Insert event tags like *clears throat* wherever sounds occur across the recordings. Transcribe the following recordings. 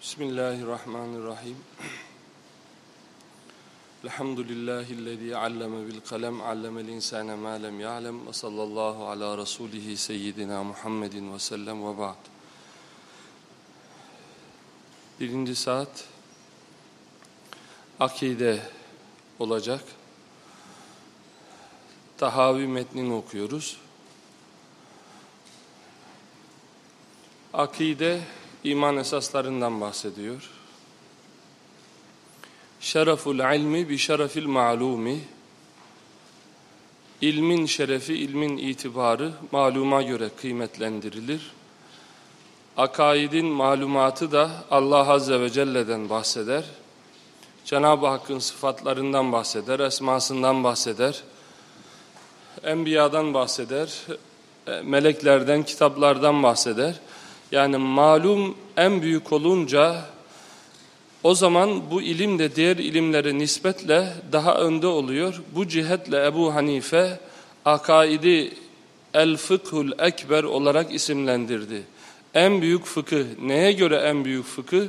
Bismillahirrahmanirrahim. *clears throat* Elhamdülillahi'llezî alleme bil kalem, allemel insâne mâ lem ya'lem ve sallallahu ala rasulihi seyyidina Muhammedin ve sellem ve ba'd. Birinci saat akide olacak. Tahavi metnini okuyoruz. Akide iman esaslarından bahsediyor. Şereful ilmi bi şerefil ma'lumi İlmin şerefi, ilmin itibarı maluma göre kıymetlendirilir. Akaidin malumatı da Allah Azze ve Celle'den bahseder. Cenab-ı Hakk'ın sıfatlarından bahseder, esmasından bahseder. Enbiya'dan bahseder, meleklerden, kitaplardan bahseder. Yani malum en büyük olunca o zaman bu ilim de diğer ilimlere nispetle daha önde oluyor. Bu cihetle Ebu Hanife akaidi el-fıkhul ekber olarak isimlendirdi. En büyük fıkıh. Neye göre en büyük fıkıh?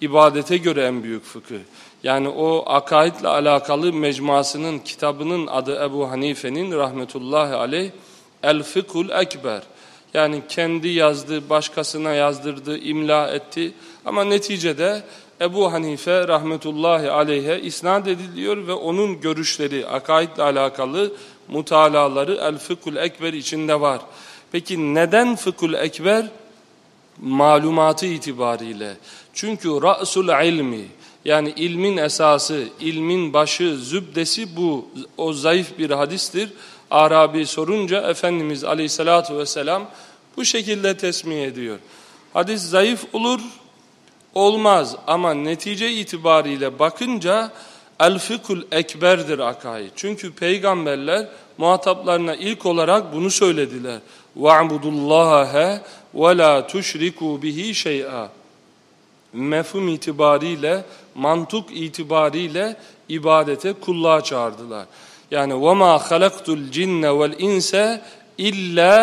İbadete göre en büyük fıkıh. Yani o akaidle alakalı mecmuasının kitabının adı Ebu Hanife'nin rahmetullahi aleyh el-fıkhul ekber. Yani kendi yazdı, başkasına yazdırdı, imla etti. Ama neticede Ebu Hanife rahmetullahi aleyhe isnat ediliyor ve onun görüşleri, akaidle alakalı mutalaları El-Fıkhul Ekber içinde var. Peki neden Fıkhul Ekber? Malumatı itibariyle. Çünkü Ra'sul ilmi yani ilmin esası, ilmin başı, zübdesi bu. O zayıf bir hadistir. Arabi sorunca Efendimiz aleyhissalatu vesselam bu şekilde tesmih ediyor. Hadis zayıf olur, olmaz ama netice itibariyle bakınca el-fıkhul ekberdir akaid. Çünkü peygamberler muhataplarına ilk olarak bunu söylediler. وَعْبُدُ اللّٰهَ وَلَا تُشْرِكُوا بِهِ شَيْئًا Mefhum itibariyle, mantık itibariyle ibadete kulluğa çağırdılar. Yani وَمَا خَلَقْتُ الْجِنَّ وَالْاِنْسَ اِلَّا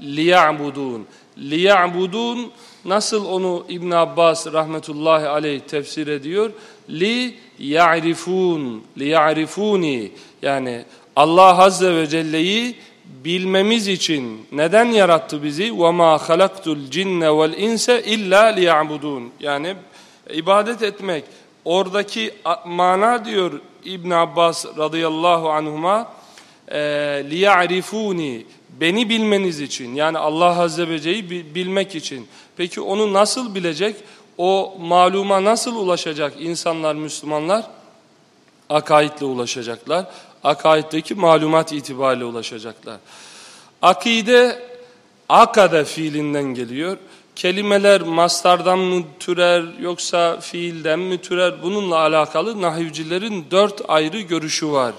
لِيَعْبُدُونَ Liya'budun nasıl onu İbn Abbas rahmetullahi aleyh tefsir ediyor? Li ya'rifun, li ya'rifuni. Yani Allah azze ve celle'yi bilmemiz için neden yarattı bizi? Ve ma halaktul cinne vel inse illa liya'budun. Yani ibadet etmek. Oradaki mana diyor İbn Abbas radıyallahu anhuma e, liya'rifuni beni bilmeniz için yani Allah Azze ve Celle'yi bilmek için. Peki onu nasıl bilecek? O maluma nasıl ulaşacak insanlar, Müslümanlar? Akaidle ulaşacaklar. Akaiddeki malumat itibariyle ulaşacaklar. Akide, akade fiilinden geliyor. Kelimeler mastardan mı türer yoksa fiilden mi türer? Bununla alakalı nahivcilerin dört ayrı görüşü var.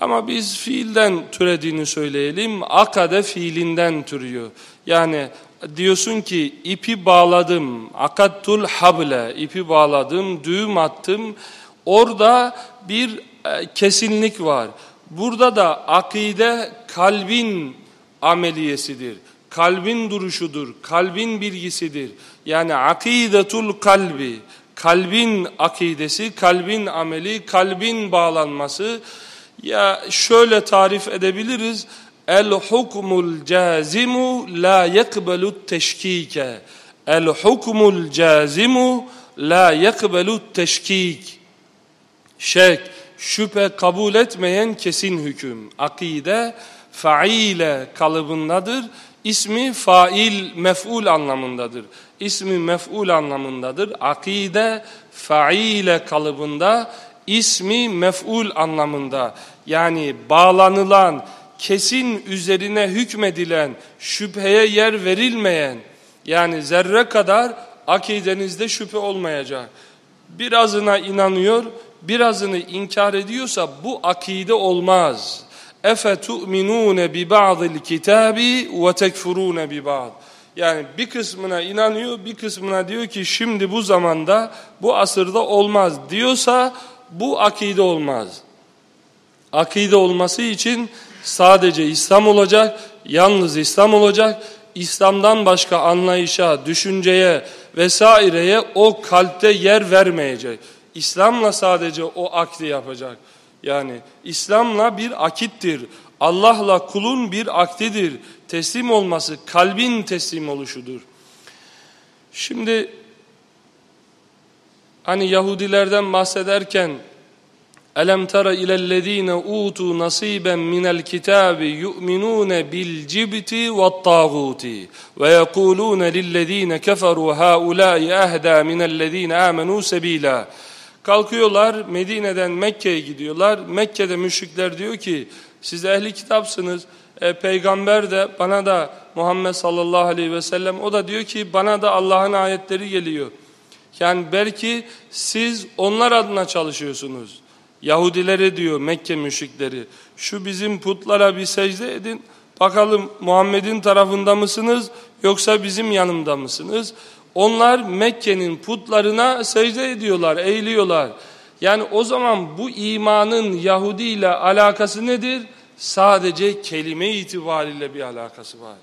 Ama biz fiilden türediğini söyleyelim. Akade fiilinden türüyor. Yani diyorsun ki ipi bağladım. Akattul hable. ipi bağladım, düğüm attım. Orada bir e, kesinlik var. Burada da akide kalbin ameliyesidir. Kalbin duruşudur. Kalbin bilgisidir. Yani akidetul kalbi. Kalbin akidesi, kalbin ameli, kalbin bağlanması ya şöyle tarif edebiliriz. El hukmul cazimu la yekbelu teşkike. El hukmul cazimu la yekbelu teşkik. Şek, şüphe kabul etmeyen kesin hüküm. Akide faile kalıbındadır. İsmi fail, mef'ul anlamındadır. İsmi mef'ul anlamındadır. Akide faile kalıbında ismi mef'ul anlamında yani bağlanılan, kesin üzerine hükmedilen, şüpheye yer verilmeyen yani zerre kadar akidenizde şüphe olmayacak. Birazına inanıyor, birazını inkar ediyorsa bu akide olmaz. Kitabi ve tekfurune bi ba'd. Yani bir kısmına inanıyor, bir kısmına diyor ki şimdi bu zamanda, bu asırda olmaz diyorsa bu akide olmaz. Akide olması için sadece İslam olacak, yalnız İslam olacak. İslam'dan başka anlayışa, düşünceye vesaireye o kalpte yer vermeyecek. İslam'la sadece o akdi yapacak. Yani İslam'la bir akittir. Allah'la kulun bir akdidir. Teslim olması kalbin teslim oluşudur. Şimdi hani Yahudilerden bahsederken Elem tara ilellezine utu nasiben minel kitabi yu'minun bil cibti ve't tağuti ve yekulun lillezine keferu haula'i ahda minellezine amenu sebila. Kalkıyorlar Medine'den Mekke'ye gidiyorlar. Mekke'de müşrikler diyor ki siz ehli kitapsınız. E, peygamber de bana da Muhammed sallallahu aleyhi ve sellem o da diyor ki bana da Allah'ın ayetleri geliyor. Yani belki siz onlar adına çalışıyorsunuz. Yahudileri diyor Mekke müşrikleri. Şu bizim putlara bir secde edin. Bakalım Muhammed'in tarafında mısınız yoksa bizim yanımda mısınız? Onlar Mekke'nin putlarına secde ediyorlar, eğiliyorlar. Yani o zaman bu imanın Yahudi ile alakası nedir? Sadece kelime itibariyle bir alakası var.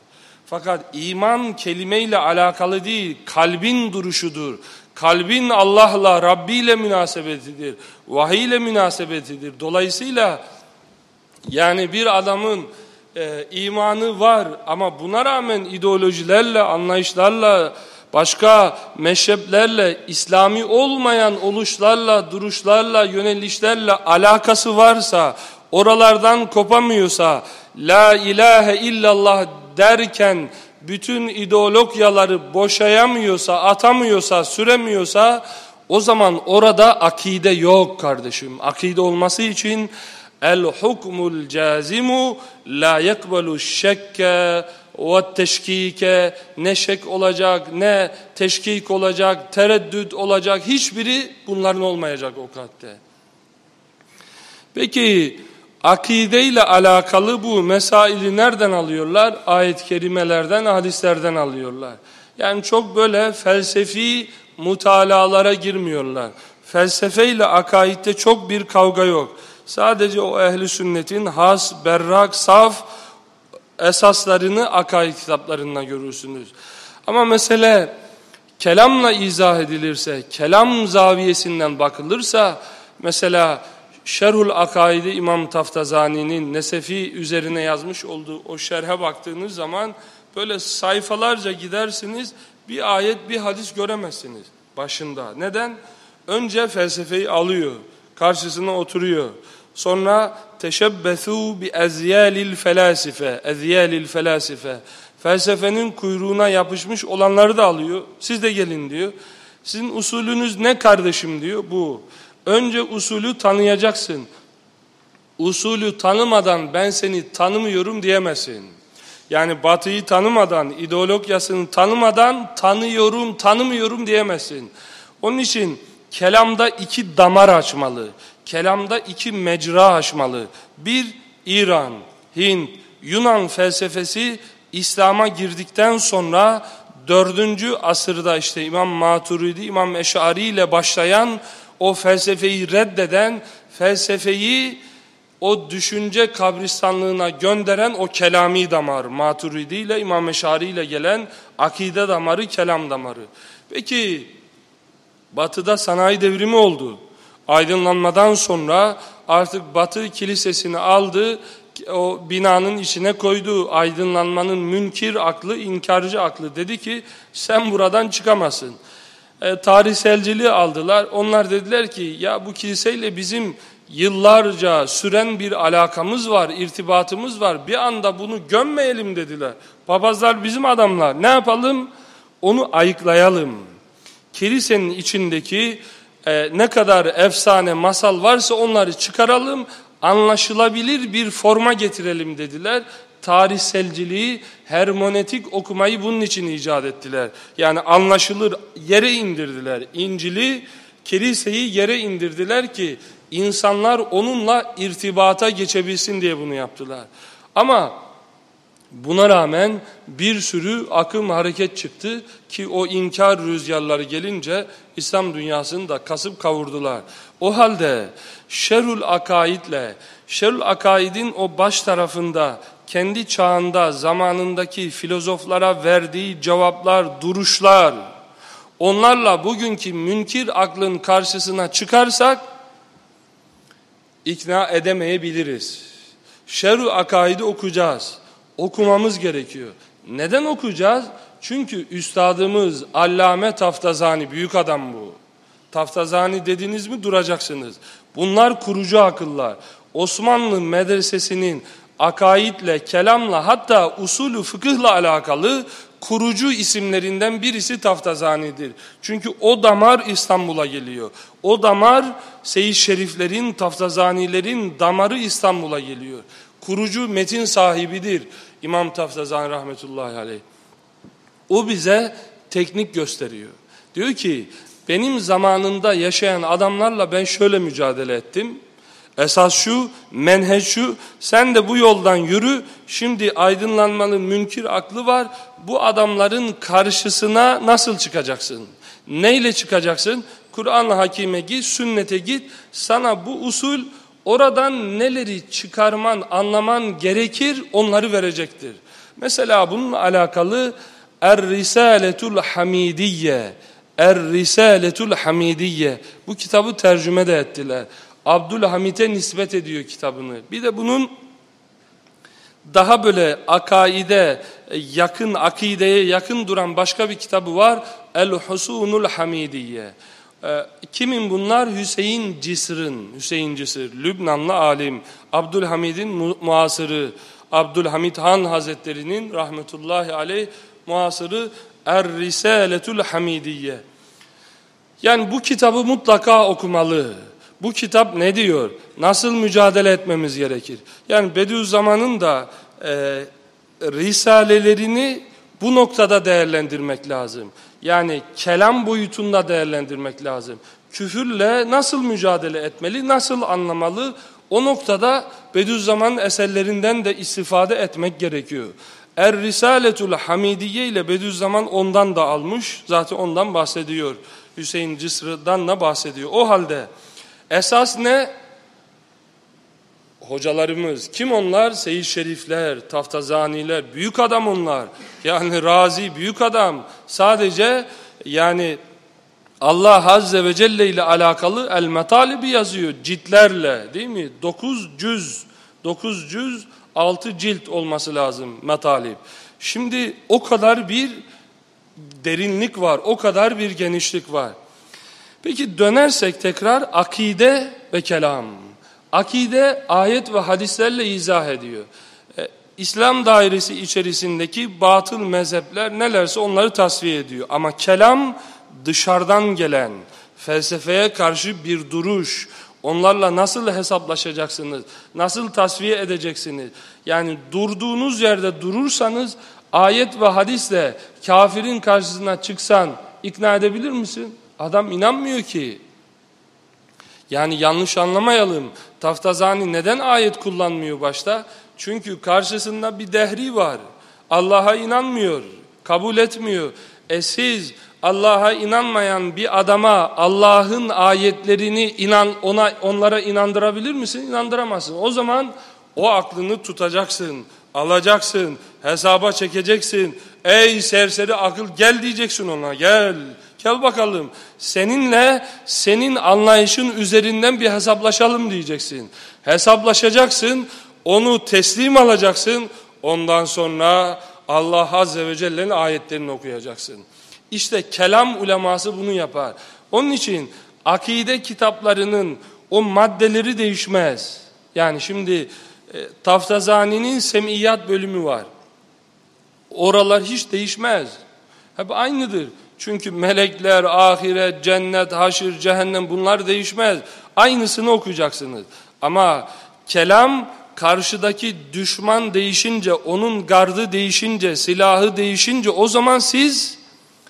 Fakat iman kelime ile alakalı değil, kalbin duruşudur. Kalbin Allah'la, Rabbi ile münasebetidir. Vahiy ile münasebetidir. Dolayısıyla yani bir adamın e, imanı var ama buna rağmen ideolojilerle, anlayışlarla, başka meşreplerle, İslami olmayan oluşlarla, duruşlarla, yönelişlerle alakası varsa, oralardan kopamıyorsa, La ilahe illallah derken bütün ideologyaları boşayamıyorsa, atamıyorsa, süremiyorsa o zaman orada akide yok kardeşim. Akide olması için el hukmul cazimu la yekbalu şekke ve teşkike ne şek olacak ne teşkik olacak tereddüt olacak hiçbiri bunların olmayacak o kalpte. Peki akide ile alakalı bu mesaili nereden alıyorlar? Ayet-i kerimelerden, hadislerden alıyorlar. Yani çok böyle felsefi mutalalara girmiyorlar. Felsefe ile akaidde çok bir kavga yok. Sadece o ehli sünnetin has, berrak, saf esaslarını akaid kitaplarında görürsünüz. Ama mesele kelamla izah edilirse, kelam zaviyesinden bakılırsa mesela Şerhul Akaidi İmam Taftazani'nin Nesefi üzerine yazmış olduğu o şerhe baktığınız zaman böyle sayfalarca gidersiniz bir ayet bir hadis göremezsiniz başında. Neden? Önce felsefeyi alıyor, karşısına oturuyor. Sonra teşebbethu bi ezyalil felasife, ezyalil felasife. Felsefenin kuyruğuna yapışmış olanları da alıyor. Siz de gelin diyor. Sizin usulünüz ne kardeşim diyor bu. Önce usulü tanıyacaksın. Usulü tanımadan ben seni tanımıyorum diyemezsin. Yani batıyı tanımadan, ideolojisini tanımadan tanıyorum, tanımıyorum diyemezsin. Onun için kelamda iki damar açmalı. Kelamda iki mecra açmalı. Bir İran, Hint, Yunan felsefesi İslam'a girdikten sonra dördüncü asırda işte İmam Maturidi, İmam Eş'ari ile başlayan o felsefeyi reddeden, felsefeyi o düşünce kabristanlığına gönderen o kelami damar, Maturidi ile İmam Eşari ile gelen akide damarı, kelam damarı. Peki batıda sanayi devrimi oldu. Aydınlanmadan sonra artık batı kilisesini aldı, o binanın içine koydu. Aydınlanmanın münkir aklı, inkarcı aklı dedi ki sen buradan çıkamazsın e, tarihselciliği aldılar. Onlar dediler ki ya bu kiliseyle bizim yıllarca süren bir alakamız var, irtibatımız var. Bir anda bunu gömmeyelim dediler. Papazlar bizim adamlar. Ne yapalım? Onu ayıklayalım. Kilisenin içindeki e, ne kadar efsane, masal varsa onları çıkaralım, anlaşılabilir bir forma getirelim dediler tarihselciliği, hermonetik okumayı bunun için icat ettiler. Yani anlaşılır yere indirdiler. İncil'i, kiliseyi yere indirdiler ki insanlar onunla irtibata geçebilsin diye bunu yaptılar. Ama buna rağmen bir sürü akım hareket çıktı ki o inkar rüzgarları gelince İslam dünyasını da kasıp kavurdular. O halde şerul akaidle, şerul akaidin o baş tarafında kendi çağında zamanındaki filozoflara verdiği cevaplar, duruşlar, onlarla bugünkü münkir aklın karşısına çıkarsak ikna edemeyebiliriz. Şerru akaidi okuyacağız. Okumamız gerekiyor. Neden okuyacağız? Çünkü üstadımız Allame Taftazani, büyük adam bu. Taftazani dediniz mi duracaksınız. Bunlar kurucu akıllar. Osmanlı medresesinin akaidle, kelamla hatta usulü fıkıhla alakalı kurucu isimlerinden birisi Taftazani'dir. Çünkü o damar İstanbul'a geliyor. O damar Seyit Şeriflerin, Taftazanilerin damarı İstanbul'a geliyor. Kurucu metin sahibidir İmam Taftazani rahmetullahi aleyh. O bize teknik gösteriyor. Diyor ki benim zamanında yaşayan adamlarla ben şöyle mücadele ettim. Esas şu, menheç şu, sen de bu yoldan yürü, şimdi aydınlanmanın münkir aklı var, bu adamların karşısına nasıl çıkacaksın? Neyle çıkacaksın? Kur'an-ı Hakim'e git, sünnete git, sana bu usul oradan neleri çıkarman, anlaman gerekir, onları verecektir. Mesela bununla alakalı Er-Risaletul Hamidiyye, Er-Risaletul Hamidiyye, bu kitabı tercüme de ettiler. Abdülhamit'e nispet ediyor kitabını. Bir de bunun daha böyle akaide yakın, akideye yakın duran başka bir kitabı var. El-Husunul Hamidiye. Ee, kimin bunlar? Hüseyin Cisr'ın, Hüseyin Cisr, Lübnanlı alim, Abdülhamid'in mu muasırı, Abdülhamid Han Hazretleri'nin rahmetullahi aleyh muasırı Er-Risaletul Hamidiye. Yani bu kitabı mutlaka okumalı. Bu kitap ne diyor? Nasıl mücadele etmemiz gerekir? Yani Bediüzzaman'ın da e, risalelerini bu noktada değerlendirmek lazım. Yani kelam boyutunda değerlendirmek lazım. Küfürle nasıl mücadele etmeli, nasıl anlamalı? O noktada Bediüzzaman eserlerinden de istifade etmek gerekiyor. Er-Risaletul Hamidiye ile Bediüzzaman ondan da almış. Zaten ondan bahsediyor. Hüseyin Cisr'dan da bahsediyor. O halde Esas ne? Hocalarımız. Kim onlar? Seyyid Şerifler, Taftazaniler. Büyük adam onlar. Yani Razi büyük adam. Sadece yani Allah Azze ve Celle ile alakalı El Metalibi yazıyor ciltlerle değil mi? Dokuz cüz, dokuz cüz, altı cilt olması lazım metalib. Şimdi o kadar bir derinlik var, o kadar bir genişlik var. Peki dönersek tekrar akide ve kelam. Akide ayet ve hadislerle izah ediyor. Ee, İslam dairesi içerisindeki batıl mezhepler nelerse onları tasfiye ediyor. Ama kelam dışarıdan gelen felsefeye karşı bir duruş, onlarla nasıl hesaplaşacaksınız, nasıl tasfiye edeceksiniz? Yani durduğunuz yerde durursanız ayet ve hadisle kafirin karşısına çıksan ikna edebilir misin? Adam inanmıyor ki. Yani yanlış anlamayalım. Taftazani neden ayet kullanmıyor başta? Çünkü karşısında bir dehri var. Allah'a inanmıyor, kabul etmiyor. E siz Allah'a inanmayan bir adama Allah'ın ayetlerini inan ona onlara inandırabilir misin? İnandıramazsın. O zaman o aklını tutacaksın, alacaksın, hesaba çekeceksin. Ey serseri akıl gel diyeceksin ona gel. Gel bakalım seninle senin anlayışın üzerinden bir hesaplaşalım diyeceksin. Hesaplaşacaksın, onu teslim alacaksın. Ondan sonra Allah Azze ve Celle'nin ayetlerini okuyacaksın. İşte kelam uleması bunu yapar. Onun için akide kitaplarının o maddeleri değişmez. Yani şimdi e, Taftazani'nin semiyat bölümü var. Oralar hiç değişmez. Hep aynıdır. Çünkü melekler, ahiret, cennet, haşir, cehennem bunlar değişmez. Aynısını okuyacaksınız. Ama kelam karşıdaki düşman değişince, onun gardı değişince, silahı değişince o zaman siz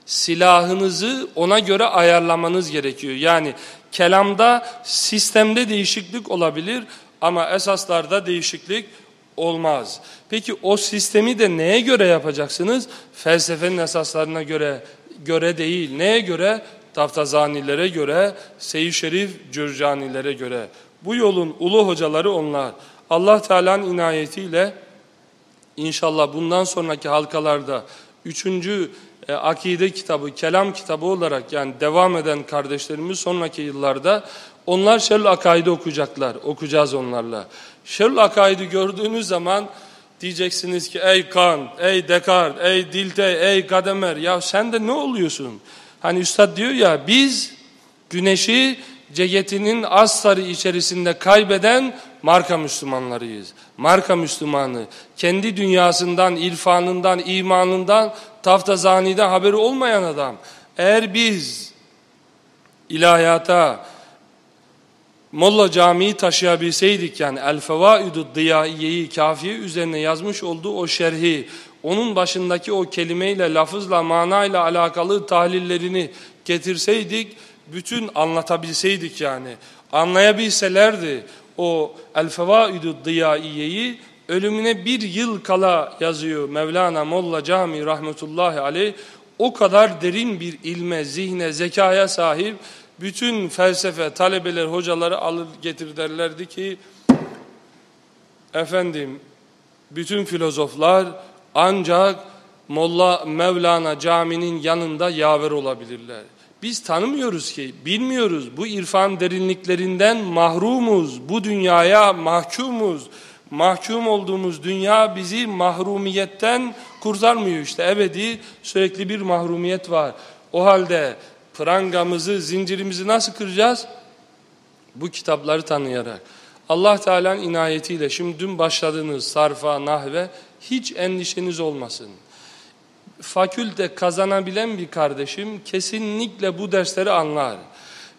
silahınızı ona göre ayarlamanız gerekiyor. Yani kelamda sistemde değişiklik olabilir ama esaslarda değişiklik olmaz. Peki o sistemi de neye göre yapacaksınız? Felsefenin esaslarına göre göre değil. Neye göre? Taftazanilere göre, Seyyid Şerif Cürcanilere göre. Bu yolun ulu hocaları onlar. Allah Teala'nın inayetiyle inşallah bundan sonraki halkalarda üçüncü e, akide kitabı, kelam kitabı olarak yani devam eden kardeşlerimiz sonraki yıllarda onlar Şerül Akaid'i okuyacaklar. Okuyacağız onlarla. Şerül Akaid'i gördüğünüz zaman diyeceksiniz ki ey Kant, ey Descartes, ey Dilthey, ey Gademer ya sen de ne oluyorsun? Hani üstad diyor ya biz güneşi ceketinin astarı içerisinde kaybeden marka Müslümanlarıyız. Marka Müslümanı. Kendi dünyasından, irfanından, imanından, taftazaniden haberi olmayan adam. Eğer biz ilahiyata, Molla Camii'yi taşıyabilseydik yani El Fevaidu Diyaiye'yi kafiye üzerine yazmış olduğu o şerhi, onun başındaki o kelimeyle, lafızla, manayla alakalı tahlillerini getirseydik, bütün anlatabilseydik yani, anlayabilselerdi o El Fevaidu Diyaiye'yi ölümüne bir yıl kala yazıyor Mevlana Molla Cami rahmetullahi aleyh. O kadar derin bir ilme, zihne, zekaya sahip bütün felsefe talebeler, hocaları alır getir derlerdi ki efendim bütün filozoflar ancak Molla Mevlana caminin yanında yaver olabilirler. Biz tanımıyoruz ki, bilmiyoruz. Bu irfan derinliklerinden mahrumuz. Bu dünyaya mahkumuz. Mahkum olduğumuz dünya bizi mahrumiyetten kurtarmıyor işte. Ebedi sürekli bir mahrumiyet var. O halde prangamızı, zincirimizi nasıl kıracağız? Bu kitapları tanıyarak. Allah Teala'nın inayetiyle şimdi dün başladığınız sarfa, nahve hiç endişeniz olmasın. Fakülte kazanabilen bir kardeşim kesinlikle bu dersleri anlar.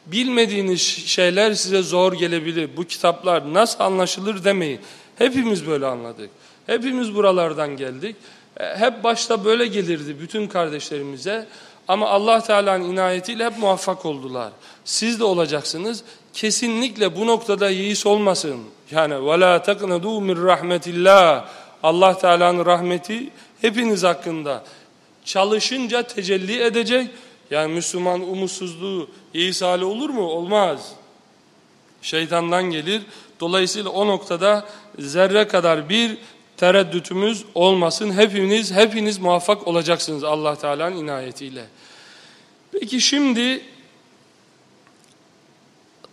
Bilmediğiniz şeyler size zor gelebilir. Bu kitaplar nasıl anlaşılır demeyin. Hepimiz böyle anladık. Hepimiz buralardan geldik. E, hep başta böyle gelirdi bütün kardeşlerimize. Ama Allah Teala'nın inayetiyle hep muvaffak oldular. Siz de olacaksınız. Kesinlikle bu noktada yiğis olmasın. Yani vela taknadu min rahmetillah. Allah Teala'nın rahmeti hepiniz hakkında çalışınca tecelli edecek. Yani Müslüman umutsuzluğu yiğis hali olur mu? Olmaz. Şeytandan gelir. Dolayısıyla o noktada zerre kadar bir tereddütümüz olmasın. Hepiniz hepiniz muvaffak olacaksınız Allah Teala'nın inayetiyle. Peki şimdi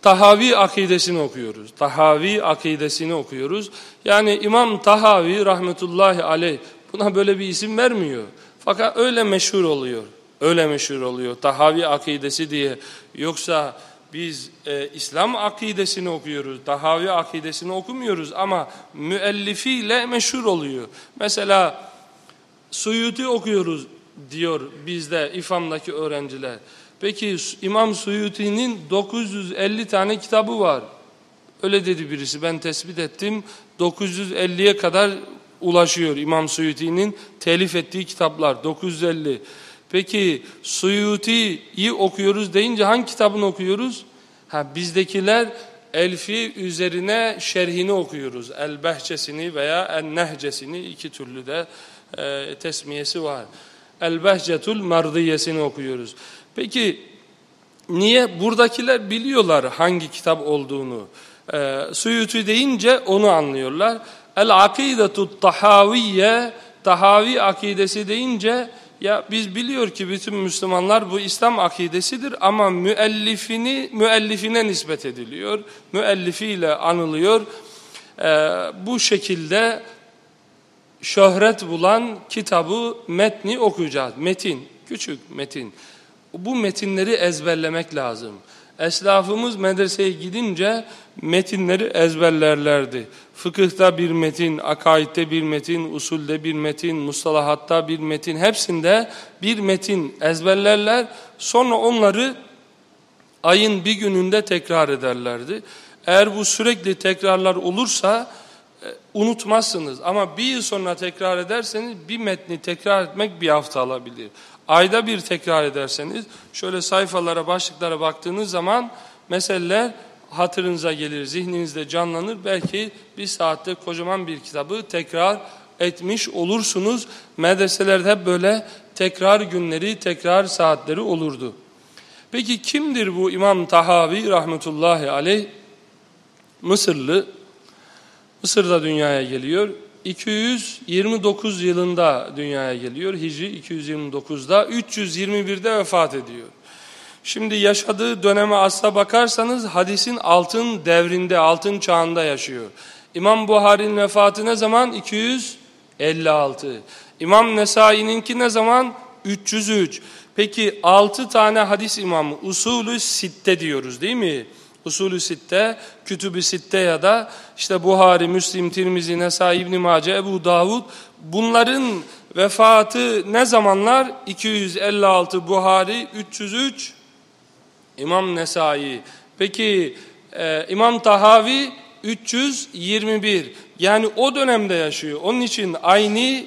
Tahavi akidesini okuyoruz. Tahavi akidesini okuyoruz. Yani İmam Tahavi rahmetullahi aleyh buna böyle bir isim vermiyor. Fakat öyle meşhur oluyor. Öyle meşhur oluyor. Tahavi akidesi diye. Yoksa biz e, İslam akidesini okuyoruz, Tahavi akidesini okumuyoruz ama müellifiyle meşhur oluyor. Mesela Suyuti okuyoruz diyor bizde İFAM'daki öğrenciler. Peki İmam Suyuti'nin 950 tane kitabı var. Öyle dedi birisi ben tespit ettim. 950'ye kadar ulaşıyor İmam Suyuti'nin telif ettiği kitaplar 950. Peki Suyuti'yi okuyoruz deyince hangi kitabını okuyoruz? Ha bizdekiler Elfi üzerine şerhini okuyoruz. El-Behçesini veya El-Nehcesini iki türlü de e, tesmiyesi var. El-Behcetul Mardiyesini okuyoruz. Peki niye? Buradakiler biliyorlar hangi kitap olduğunu. E, Suyuti deyince onu anlıyorlar. El-Akidetu Tahaviye Tahavi akidesi deyince ya biz biliyor ki bütün Müslümanlar bu İslam akidesidir ama müellifini müellifine nispet ediliyor. Müellifiyle anılıyor. Ee, bu şekilde şöhret bulan kitabı metni okuyacağız. Metin, küçük metin. Bu metinleri ezberlemek lazım. Eslafımız medreseye gidince metinleri ezberlerlerdi. Fıkıhta bir metin, akaidde bir metin, usulde bir metin, mustalahatta bir metin, hepsinde bir metin ezberlerler. Sonra onları ayın bir gününde tekrar ederlerdi. Eğer bu sürekli tekrarlar olursa e, unutmazsınız. Ama bir yıl sonra tekrar ederseniz bir metni tekrar etmek bir hafta alabilir. Ayda bir tekrar ederseniz şöyle sayfalara, başlıklara baktığınız zaman meseleler hatırınıza gelir, zihninizde canlanır. Belki bir saatte kocaman bir kitabı tekrar etmiş olursunuz. Medreselerde hep böyle tekrar günleri, tekrar saatleri olurdu. Peki kimdir bu İmam Tahavi rahmetullahi aleyh? Mısırlı. Mısır'da dünyaya geliyor. 229 yılında dünyaya geliyor. Hicri 229'da 321'de vefat ediyor. Şimdi yaşadığı döneme asla bakarsanız hadisin altın devrinde, altın çağında yaşıyor. İmam Buhari'nin vefatı ne zaman? 256. İmam Nesai'ninki ne zaman? 303. Peki 6 tane hadis imamı usulü sitte diyoruz değil mi? Usulü sitte, kütübü sitte ya da işte Buhari, Müslim, Tirmizi, Nesai, İbn Mace, Ebu Davud bunların vefatı ne zamanlar? 256 Buhari, 303 İmam Nesai. Peki e, İmam Tahavi 321. Yani o dönemde yaşıyor. Onun için aynı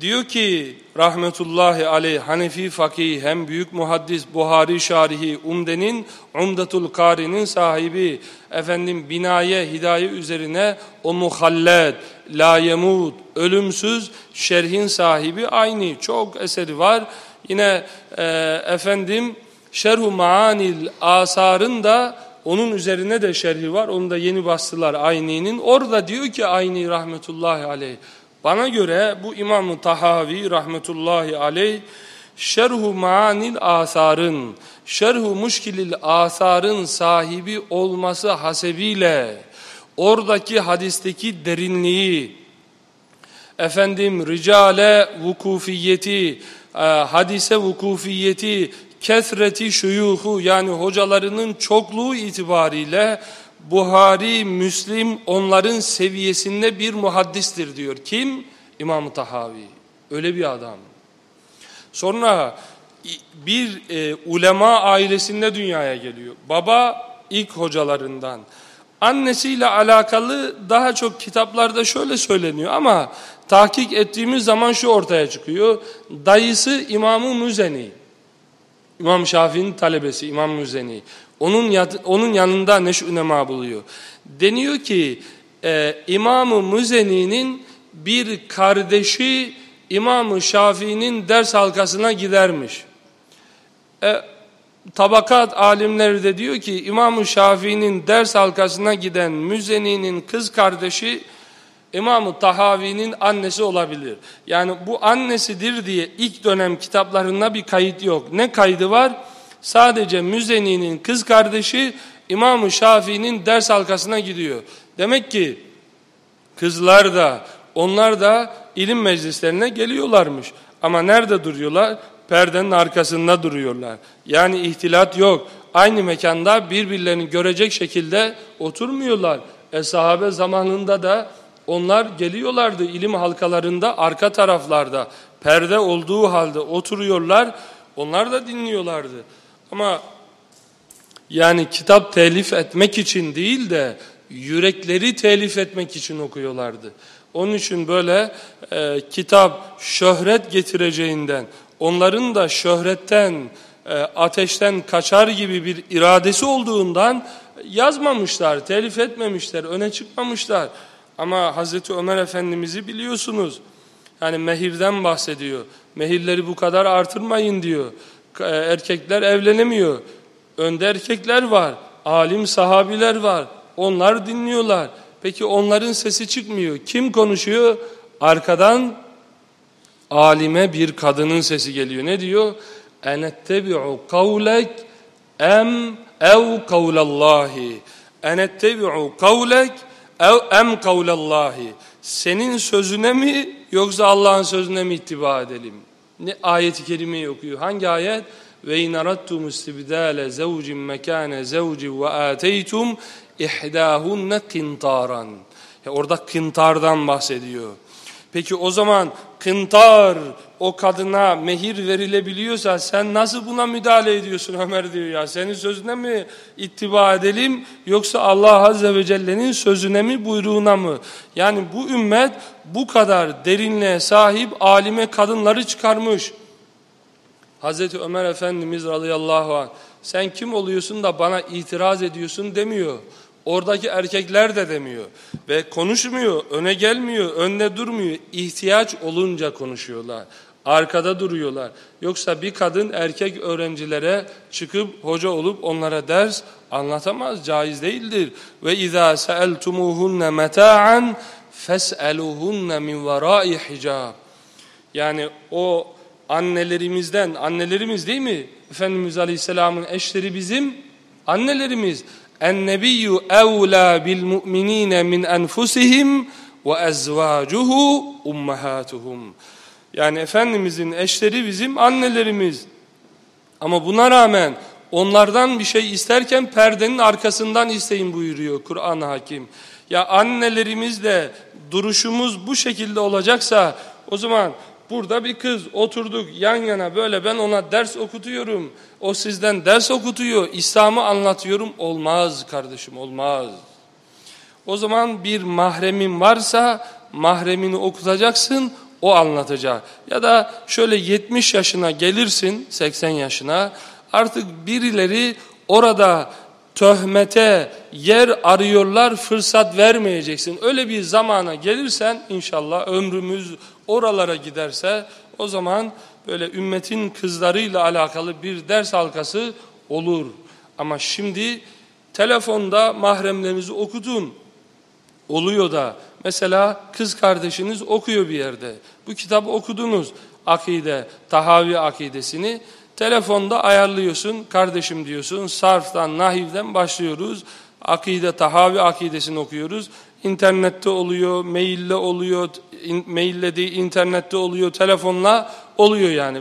diyor ki rahmetullahi aleyh Hanefi fakih hem büyük muhaddis Buhari şarihi Umde'nin Umdatul Kari'nin sahibi efendim binaye hidaye üzerine o muhallet la yemud ölümsüz şerhin sahibi aynı çok eseri var. Yine e, efendim Şerhu Maanil Asar'ın da onun üzerine de şerhi var. Onu da yeni bastılar Ayni'nin. Orada diyor ki Ayni rahmetullahi aleyh. Bana göre bu İmam-ı Tahavi rahmetullahi aleyh Şerhu Maanil Asar'ın, Şerhu Muşkilil Asar'ın sahibi olması hasebiyle oradaki hadisteki derinliği, efendim ricale vukufiyeti, e, hadise vukufiyeti, kesreti şuyuhu yani hocalarının çokluğu itibariyle Buhari, Müslim onların seviyesinde bir muhaddistir diyor. Kim? İmam-ı Tahavi. Öyle bir adam. Sonra bir e, ulema ailesinde dünyaya geliyor. Baba ilk hocalarından. Annesiyle alakalı daha çok kitaplarda şöyle söyleniyor ama tahkik ettiğimiz zaman şu ortaya çıkıyor. Dayısı İmam-ı Müzeni. İmam Şafii'nin talebesi İmam Müzeni. Onun, onun yanında neş'ü nema buluyor. Deniyor ki e, İmam-ı Müzeni'nin bir kardeşi İmam-ı Şafii'nin ders halkasına gidermiş. E, tabakat alimleri de diyor ki İmam-ı Şafii'nin ders halkasına giden Müzeni'nin kız kardeşi İmam-ı Tahavi'nin annesi olabilir. Yani bu annesidir diye ilk dönem kitaplarında bir kayıt yok. Ne kaydı var? Sadece Müzeni'nin kız kardeşi İmam-ı Şafii'nin ders halkasına gidiyor. Demek ki kızlar da onlar da ilim meclislerine geliyorlarmış. Ama nerede duruyorlar? Perdenin arkasında duruyorlar. Yani ihtilat yok. Aynı mekanda birbirlerini görecek şekilde oturmuyorlar. E sahabe zamanında da onlar geliyorlardı ilim halkalarında arka taraflarda perde olduğu halde oturuyorlar. Onlar da dinliyorlardı. Ama yani kitap telif etmek için değil de yürekleri telif etmek için okuyorlardı. Onun için böyle e, kitap şöhret getireceğinden, onların da şöhretten, e, ateşten kaçar gibi bir iradesi olduğundan yazmamışlar, telif etmemişler, öne çıkmamışlar. Ama Hazreti Ömer Efendimiz'i biliyorsunuz. Yani mehirden bahsediyor. Mehirleri bu kadar artırmayın diyor. E, erkekler evlenemiyor. Önde erkekler var. Alim sahabiler var. Onlar dinliyorlar. Peki onların sesi çıkmıyor. Kim konuşuyor? Arkadan alime bir kadının sesi geliyor. Ne diyor? Enettebi'u kavlek em ev kavlallahi. Enettebi'u kavlek ev em kavlallahi. Senin sözüne mi yoksa Allah'ın sözüne mi ittiba edelim? Ne ayeti kerimeyi okuyor? Hangi ayet? Ve in aradtum istibdale zevcin mekane zevci ve ateytum ihdahunne kintaran. Ya orada kintardan bahsediyor. Peki o zaman kıntar o kadına mehir verilebiliyorsa sen nasıl buna müdahale ediyorsun Ömer diyor ya. Senin sözüne mi ittiba edelim yoksa Allah Azze ve Celle'nin sözüne mi buyruğuna mı? Yani bu ümmet bu kadar derinliğe sahip alime kadınları çıkarmış. Hazreti Ömer Efendimiz radıyallahu anh sen kim oluyorsun da bana itiraz ediyorsun demiyor. Oradaki erkekler de demiyor. Ve konuşmuyor, öne gelmiyor, önde durmuyor. İhtiyaç olunca konuşuyorlar. Arkada duruyorlar. Yoksa bir kadın erkek öğrencilere çıkıp hoca olup onlara ders anlatamaz. Caiz değildir. Ve izâ seeltumuhunne meta'an fes'eluhunne min verâi hicab. Yani o annelerimizden, annelerimiz değil mi? Efendimiz Aleyhisselam'ın eşleri bizim annelerimiz. Bil mu'minîne min enfusihim ve ezvâcuhu ummahatuhum. Yani Efendimizin eşleri bizim annelerimiz. Ama buna rağmen onlardan bir şey isterken perdenin arkasından isteyin buyuruyor Kur'an hakim. Ya annelerimizle duruşumuz bu şekilde olacaksa o zaman burada bir kız oturduk yan yana böyle ben ona ders okutuyorum. O sizden ders okutuyor. İslam'ı anlatıyorum. Olmaz kardeşim olmaz. O zaman bir mahremin varsa mahremini okutacaksın o anlatacak. Ya da şöyle 70 yaşına gelirsin 80 yaşına artık birileri orada töhmete yer arıyorlar fırsat vermeyeceksin. Öyle bir zamana gelirsen inşallah ömrümüz oralara giderse o zaman böyle ümmetin kızlarıyla alakalı bir ders halkası olur. Ama şimdi telefonda mahremlerinizi okutun. Oluyor da mesela kız kardeşiniz okuyor bir yerde. Bu kitabı okudunuz akide, tahavi akidesini. Telefonda ayarlıyorsun, kardeşim diyorsun, sarftan, nahivden başlıyoruz. Akide, tahavi akidesini okuyoruz. İnternette oluyor, maille oluyor, in, maille değil internette oluyor, telefonla oluyor yani.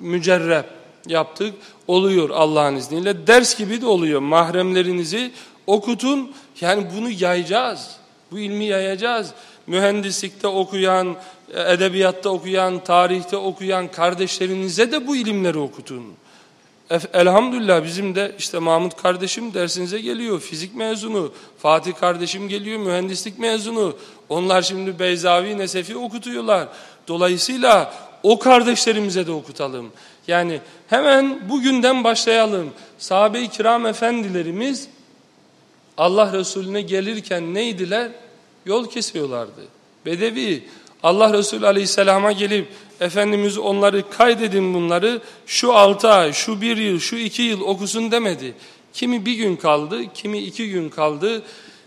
Mücerreb yaptık, oluyor Allah'ın izniyle. Ders gibi de oluyor. Mahremlerinizi okutun, yani bunu yayacağız. Bu ilmi yayacağız. Mühendislikte okuyan, edebiyatta okuyan, tarihte okuyan kardeşlerinize de bu ilimleri okutun. Elhamdülillah bizim de işte Mahmut kardeşim dersinize geliyor. Fizik mezunu. Fatih kardeşim geliyor mühendislik mezunu. Onlar şimdi Beyzavi, Nesefi okutuyorlar. Dolayısıyla o kardeşlerimize de okutalım. Yani hemen bugünden başlayalım. Sahabe-i kiram efendilerimiz Allah Resulüne gelirken neydiler? Yol kesiyorlardı. Bedevi. Allah Resulü Aleyhisselam'a gelip Efendimiz onları kaydedin bunları şu altı ay, şu bir yıl, şu iki yıl okusun demedi. Kimi bir gün kaldı, kimi iki gün kaldı.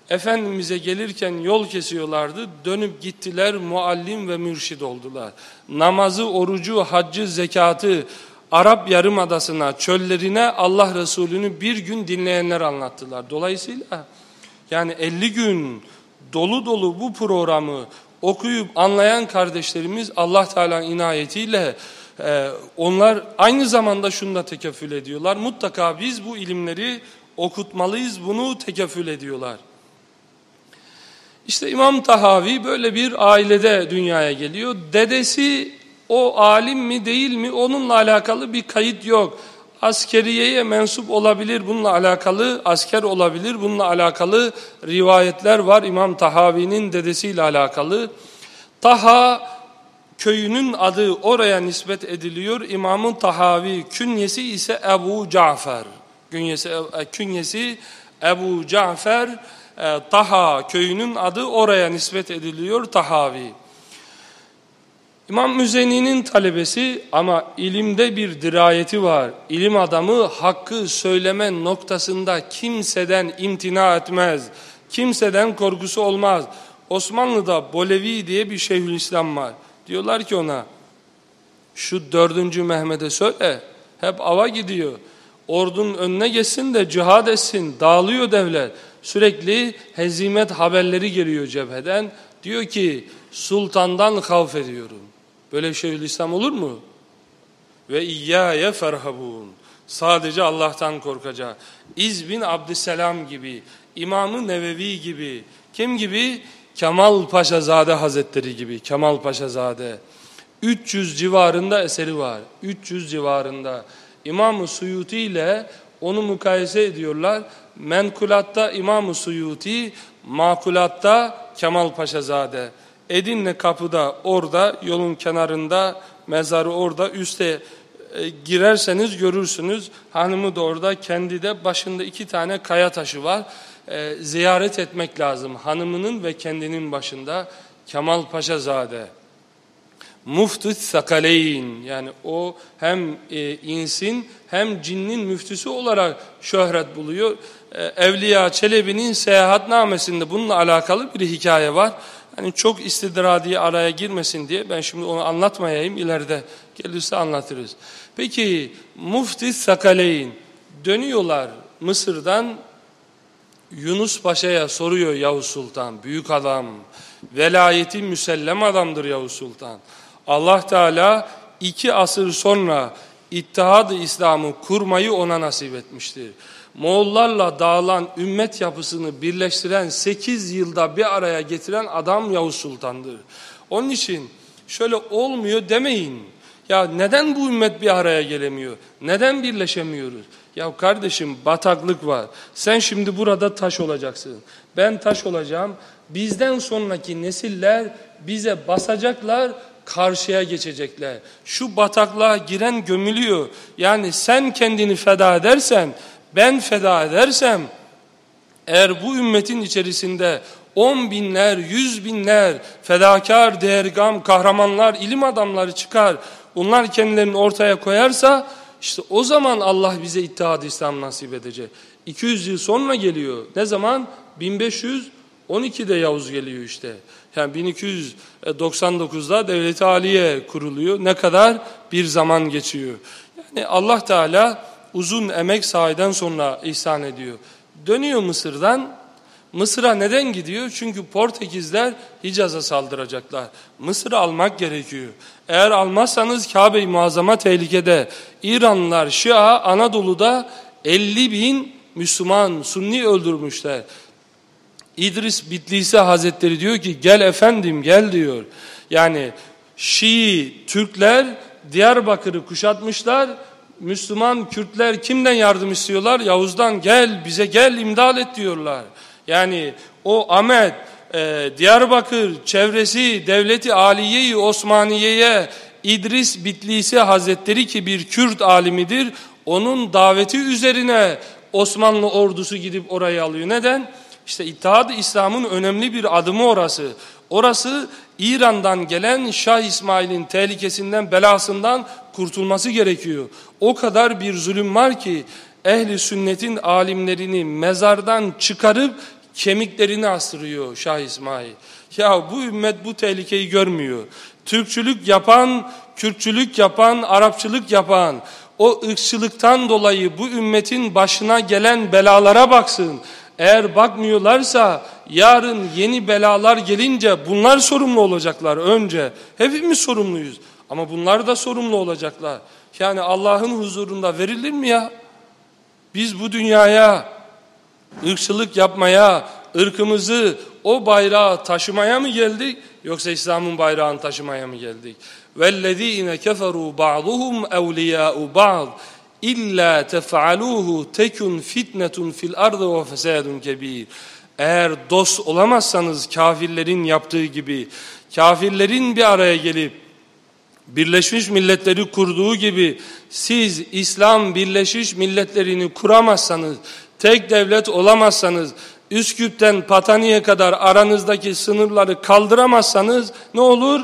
Efendimiz'e gelirken yol kesiyorlardı. Dönüp gittiler muallim ve mürşid oldular. Namazı, orucu, haccı, zekatı Arap Yarımadası'na, çöllerine Allah Resulü'nü bir gün dinleyenler anlattılar. Dolayısıyla yani 50 gün dolu dolu bu programı okuyup anlayan kardeşlerimiz Allah Teala'nın inayetiyle e, onlar aynı zamanda şunu da tekefül ediyorlar. Mutlaka biz bu ilimleri okutmalıyız bunu tekefül ediyorlar. İşte İmam Tahavi böyle bir ailede dünyaya geliyor. Dedesi o alim mi değil mi onunla alakalı bir kayıt yok. Askeriyeye mensup olabilir bununla alakalı, asker olabilir bununla alakalı rivayetler var İmam Tahavi'nin dedesiyle alakalı. Taha köyünün adı oraya nispet ediliyor. İmamın Tahavi künyesi ise Ebu Cafer. Künyesi, e, künyesi Ebu Cafer, e, Taha köyünün adı oraya nispet ediliyor Tahavi. İmam Müzeni'nin talebesi ama ilimde bir dirayeti var. İlim adamı hakkı söyleme noktasında kimseden imtina etmez. Kimseden korkusu olmaz. Osmanlı'da Bolevi diye bir Şeyhülislam var. Diyorlar ki ona şu dördüncü Mehmet'e söyle hep ava gidiyor. Ordunun önüne geçsin de cihad etsin. Dağılıyor devlet. Sürekli hezimet haberleri geliyor cepheden. Diyor ki sultandan havf ediyorum. Böyle Şeyhülislam olur mu? Ve iyyâye ferhabûn. Sadece Allah'tan korkacak. İz bin Abdüselam gibi, İmam-ı Nevevi gibi, kim gibi? Kemal Paşazade Hazretleri gibi, Kemal Paşazade. 300 civarında eseri var, 300 civarında. İmam-ı Suyuti ile onu mukayese ediyorlar. Menkulatta İmam-ı Suyuti, makulatta Kemal Paşazade. Edirne kapıda orada yolun kenarında mezarı orada üste e, girerseniz görürsünüz. Hanımı da orada kendi de başında iki tane kaya taşı var. E, ziyaret etmek lazım hanımının ve kendinin başında Kemal Paşazade. Muftü sakaleyn yani o hem e, insin hem cinnin müftüsü olarak şöhret buluyor. E, Evliya Çelebi'nin seyahatnamesinde bununla alakalı bir hikaye var. Hani çok istidradi araya girmesin diye ben şimdi onu anlatmayayım ileride gelirse anlatırız. Peki Mufti Sakaleyn dönüyorlar Mısır'dan Yunus Paşa'ya soruyor Yavuz Sultan büyük adam velayeti müsellem adamdır Yavuz Sultan. Allah Teala iki asır sonra İttihad-ı İslam'ı kurmayı ona nasip etmiştir. Moğollarla dağılan ümmet yapısını birleştiren 8 yılda bir araya getiren adam Yavuz Sultan'dır. Onun için şöyle olmuyor demeyin. Ya neden bu ümmet bir araya gelemiyor? Neden birleşemiyoruz? Ya kardeşim bataklık var. Sen şimdi burada taş olacaksın. Ben taş olacağım. Bizden sonraki nesiller bize basacaklar, karşıya geçecekler. Şu bataklığa giren gömülüyor. Yani sen kendini feda edersen ben feda edersem eğer bu ümmetin içerisinde on binler, yüz binler fedakar, değergam, kahramanlar, ilim adamları çıkar, onlar kendilerini ortaya koyarsa işte o zaman Allah bize İttihad-ı İslam nasip edecek. 200 yıl sonra geliyor. Ne zaman? 1512'de Yavuz geliyor işte. Yani 1299'da Devlet-i Aliye kuruluyor. Ne kadar? Bir zaman geçiyor. Yani Allah Teala uzun emek sahiden sonra ihsan ediyor. Dönüyor Mısır'dan. Mısır'a neden gidiyor? Çünkü Portekizler Hicaz'a saldıracaklar. Mısır'ı almak gerekiyor. Eğer almazsanız Kabe-i Muazzama tehlikede. İranlılar Şia Anadolu'da 50 bin Müslüman, Sunni öldürmüşler. İdris Bitlisi Hazretleri diyor ki gel efendim gel diyor. Yani Şii Türkler Diyarbakır'ı kuşatmışlar Müslüman Kürtler kimden yardım istiyorlar? Yavuz'dan gel bize gel imdad et diyorlar. Yani o Ahmet, e, Diyarbakır çevresi devleti Aliye-i Osmaniye'ye İdris Bitlisi Hazretleri ki bir Kürt alimidir. Onun daveti üzerine Osmanlı ordusu gidip orayı alıyor. Neden? İşte İttihad-ı İslam'ın önemli bir adımı orası. Orası İran'dan gelen Şah İsmail'in tehlikesinden, belasından kurtulması gerekiyor. O kadar bir zulüm var ki ehli sünnetin alimlerini mezardan çıkarıp kemiklerini astırıyor Şah İsmail. Ya bu ümmet bu tehlikeyi görmüyor. Türkçülük yapan, Kürtçülük yapan, Arapçılık yapan, o ırkçılıktan dolayı bu ümmetin başına gelen belalara baksın. Eğer bakmıyorlarsa yarın yeni belalar gelince bunlar sorumlu olacaklar önce. Hepimiz sorumluyuz ama bunlar da sorumlu olacaklar. Yani Allah'ın huzurunda verilir mi ya? Biz bu dünyaya ırkçılık yapmaya, ırkımızı o bayrağı taşımaya mı geldik yoksa İslam'ın bayrağını taşımaya mı geldik? وَالَّذ۪ينَ كَفَرُوا بَعْضُهُمْ اَوْلِيَاءُ بَعْضٍ İlla tef'aluhu tekun fitnetun fil ardı ve fesadun kebir. Eğer dost olamazsanız kafirlerin yaptığı gibi, kafirlerin bir araya gelip Birleşmiş Milletleri kurduğu gibi siz İslam Birleşmiş Milletlerini kuramazsanız, tek devlet olamazsanız, Üsküp'ten Patani'ye kadar aranızdaki sınırları kaldıramazsanız ne olur?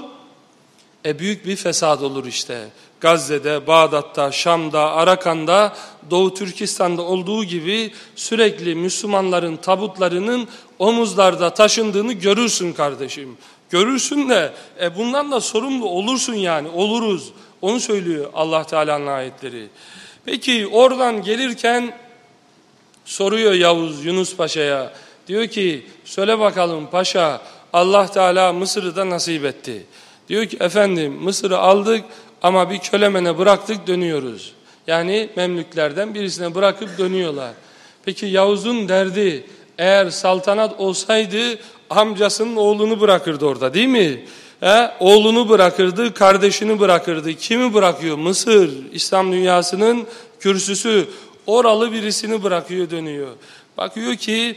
E büyük bir fesat olur işte. Gazze'de, Bağdat'ta, Şam'da, Arakan'da, Doğu Türkistan'da olduğu gibi sürekli Müslümanların tabutlarının omuzlarda taşındığını görürsün kardeşim. Görürsün de e bundan da sorumlu olursun yani oluruz. Onu söylüyor Allah Teala'nın ayetleri. Peki oradan gelirken soruyor Yavuz Yunus Paşa'ya. Diyor ki söyle bakalım paşa Allah Teala Mısır'ı da nasip etti. Diyor ki efendim Mısır'ı aldık ama bir kölemene bıraktık dönüyoruz. Yani Memlüklerden birisine bırakıp dönüyorlar. Peki Yavuz'un derdi eğer saltanat olsaydı amcasının oğlunu bırakırdı orada değil mi? He? Oğlunu bırakırdı, kardeşini bırakırdı. Kimi bırakıyor? Mısır, İslam dünyasının kürsüsü. Oralı birisini bırakıyor dönüyor. Bakıyor ki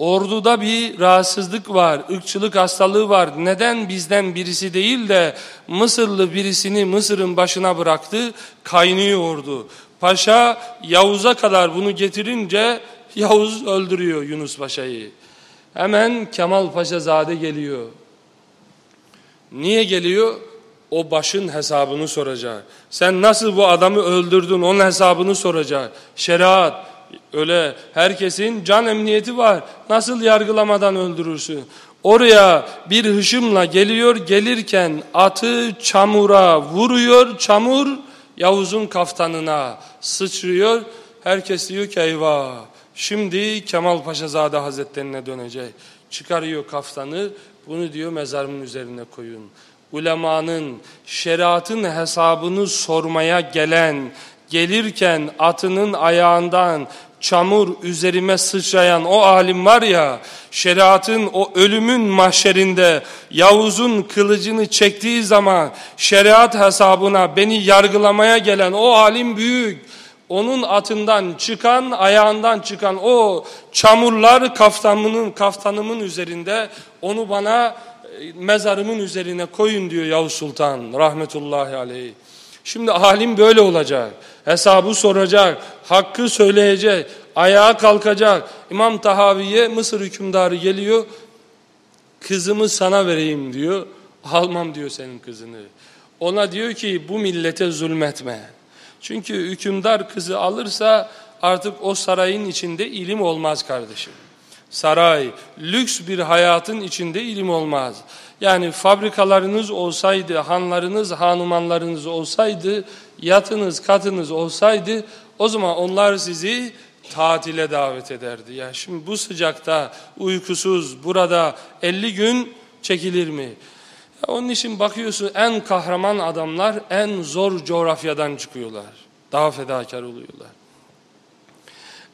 Orduda bir rahatsızlık var, ırkçılık hastalığı var. Neden bizden birisi değil de Mısırlı birisini Mısır'ın başına bıraktı, kaynıyor ordu. Paşa Yavuz'a kadar bunu getirince Yavuz öldürüyor Yunus Paşa'yı. Hemen Kemal Paşa Zade geliyor. Niye geliyor? o başın hesabını soracak. Sen nasıl bu adamı öldürdün onun hesabını soracak. Şeriat öyle herkesin can emniyeti var. Nasıl yargılamadan öldürürsün? Oraya bir hışımla geliyor gelirken atı çamura vuruyor çamur Yavuz'un kaftanına sıçrıyor. Herkes diyor ki eyvah şimdi Kemal Paşazade Hazretlerine dönecek. Çıkarıyor kaftanı bunu diyor mezarımın üzerine koyun. Ulemanın şeriatın hesabını sormaya gelen gelirken atının ayağından çamur üzerime sıçrayan o alim var ya, şeriatın o ölümün mahşerinde Yavuz'un kılıcını çektiği zaman şeriat hesabına beni yargılamaya gelen o alim büyük. Onun atından çıkan, ayağından çıkan o çamurlar kaftanımın, kaftanımın üzerinde onu bana e, mezarımın üzerine koyun diyor Yavuz Sultan rahmetullahi aleyh. Şimdi alim böyle olacak. Hesabı soracak, hakkı söyleyecek, ayağa kalkacak. İmam Tahaviye Mısır hükümdarı geliyor. Kızımı sana vereyim diyor. Almam diyor senin kızını. Ona diyor ki bu millete zulmetme. Çünkü hükümdar kızı alırsa artık o sarayın içinde ilim olmaz kardeşim. Saray, lüks bir hayatın içinde ilim olmaz. Yani fabrikalarınız olsaydı, hanlarınız, hanumanlarınız olsaydı, yatınız, katınız olsaydı o zaman onlar sizi tatile davet ederdi. Ya şimdi bu sıcakta uykusuz burada 50 gün çekilir mi? Ya onun için bakıyorsun en kahraman adamlar en zor coğrafyadan çıkıyorlar. Daha fedakar oluyorlar.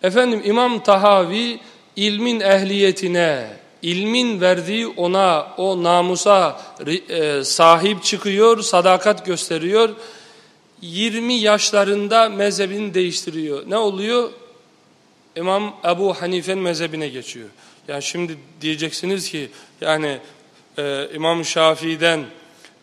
Efendim İmam Tahavi ilmin ehliyetine, ilmin verdiği ona, o namusa e, sahip çıkıyor, sadakat gösteriyor. 20 yaşlarında mezhebini değiştiriyor. Ne oluyor? İmam Ebu Hanife'nin mezhebine geçiyor. Yani şimdi diyeceksiniz ki yani e, İmam Şafii'den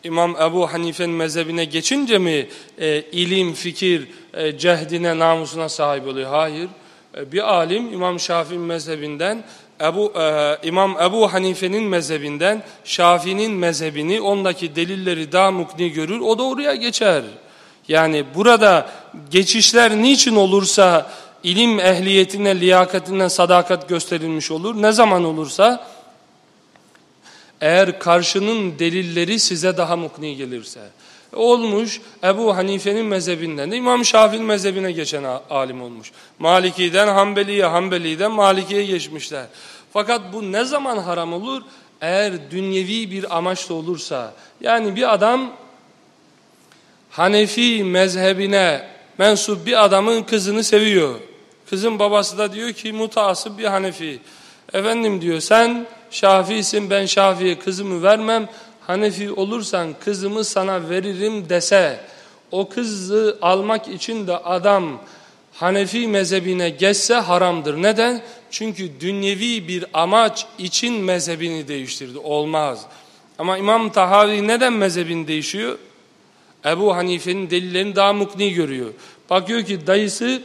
İmam Ebu Hanife'nin mezhebine geçince mi e, ilim, fikir, e, cehdine, namusuna sahip oluyor? Hayır. E, bir alim İmam Şafii mezhebinden Ebu, e, İmam Ebu Hanife'nin mezhebinden Şafii'nin mezhebini ondaki delilleri daha mukni görür o da oraya geçer. Yani burada geçişler niçin olursa ilim ehliyetine, liyakatine sadakat gösterilmiş olur. Ne zaman olursa eğer karşının delilleri size daha mukni gelirse. Olmuş Ebu Hanife'nin mezhebinden de İmam Şafii'nin mezhebine geçen alim olmuş. Maliki'den Hanbeli'ye, Hanbeli'den Maliki'ye geçmişler. Fakat bu ne zaman haram olur? Eğer dünyevi bir amaçla olursa. Yani bir adam Hanefi mezhebine mensup bir adamın kızını seviyor. Kızın babası da diyor ki mutasip bir Hanefi. Efendim diyor sen Şafiisin ben Şafii'ye kızımı vermem. Hanefi olursan kızımı sana veririm dese o kızı almak için de adam Hanefi mezhebine geçse haramdır. Neden? Çünkü dünyevi bir amaç için mezhebini değiştirdi. Olmaz. Ama İmam Tahavi neden mezhebini değişiyor? Ebu Hanife'nin delillerini daha mukni görüyor. Bakıyor ki dayısı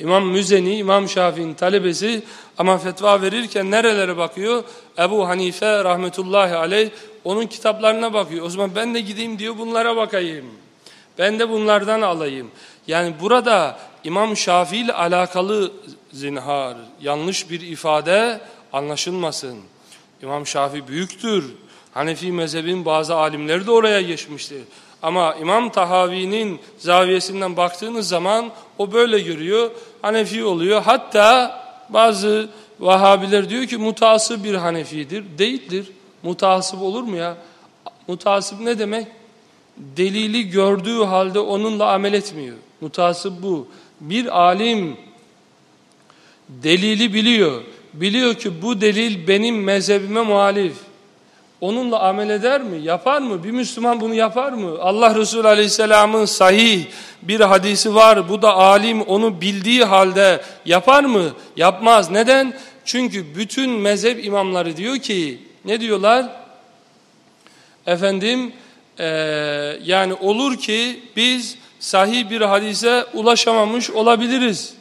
İmam Müzeni, İmam Şafii'nin talebesi ama fetva verirken nerelere bakıyor? Ebu Hanife rahmetullahi aleyh onun kitaplarına bakıyor. O zaman ben de gideyim diyor bunlara bakayım. Ben de bunlardan alayım. Yani burada İmam Şafii ile alakalı zinhar, yanlış bir ifade anlaşılmasın. İmam Şafii büyüktür. Hanefi mezhebin bazı alimleri de oraya geçmiştir. Ama İmam Tahavi'nin zaviyesinden baktığınız zaman o böyle görüyor. Hanefi oluyor. Hatta bazı Vahabiler diyor ki mutasip bir Hanefidir. Değildir. Mutasip olur mu ya? Mutasip ne demek? Delili gördüğü halde onunla amel etmiyor. Mutasip bu. Bir alim delili biliyor. Biliyor ki bu delil benim mezhebime muhalif. Onunla amel eder mi? Yapar mı? Bir Müslüman bunu yapar mı? Allah Resulü Aleyhisselam'ın sahih bir hadisi var. Bu da alim onu bildiği halde yapar mı? Yapmaz. Neden? Çünkü bütün mezhep imamları diyor ki ne diyorlar? Efendim e, yani olur ki biz sahih bir hadise ulaşamamış olabiliriz.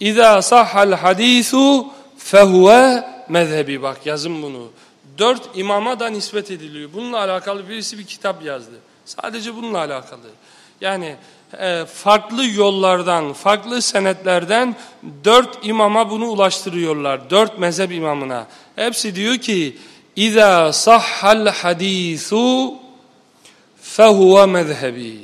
İza sahhal hadisu fehuve mezhebi bak yazın bunu dört imama da nispet ediliyor. Bununla alakalı birisi bir kitap yazdı. Sadece bununla alakalı. Yani e, farklı yollardan, farklı senetlerden dört imama bunu ulaştırıyorlar. Dört mezhep imamına. Hepsi diyor ki İza sahhal hadisu fehuve mezhebi.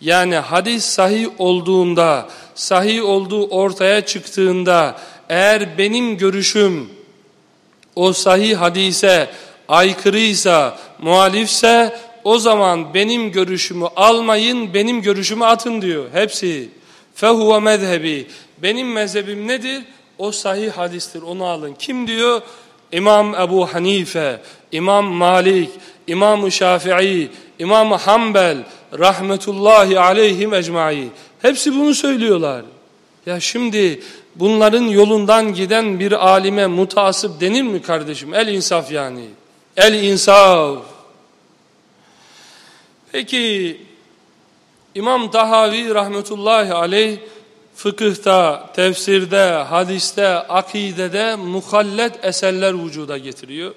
Yani hadis sahih olduğunda, sahih olduğu ortaya çıktığında eğer benim görüşüm o sahih hadise aykırıysa, muhalifse o zaman benim görüşümü almayın, benim görüşümü atın diyor hepsi. Fehuve mezhebi. Benim mezhebim nedir? O sahih hadistir onu alın. Kim diyor? İmam Ebu Hanife, İmam Malik, İmam Şafii, İmam Hanbel, rahmetullahi aleyhim ecmai. Hepsi bunu söylüyorlar. Ya şimdi bunların yolundan giden bir alime mutasip denir mi kardeşim? El insaf yani. El insaf. Peki İmam Tahavi rahmetullahi aleyh fıkıhta, tefsirde, hadiste, akidede muhallet eserler vücuda getiriyor.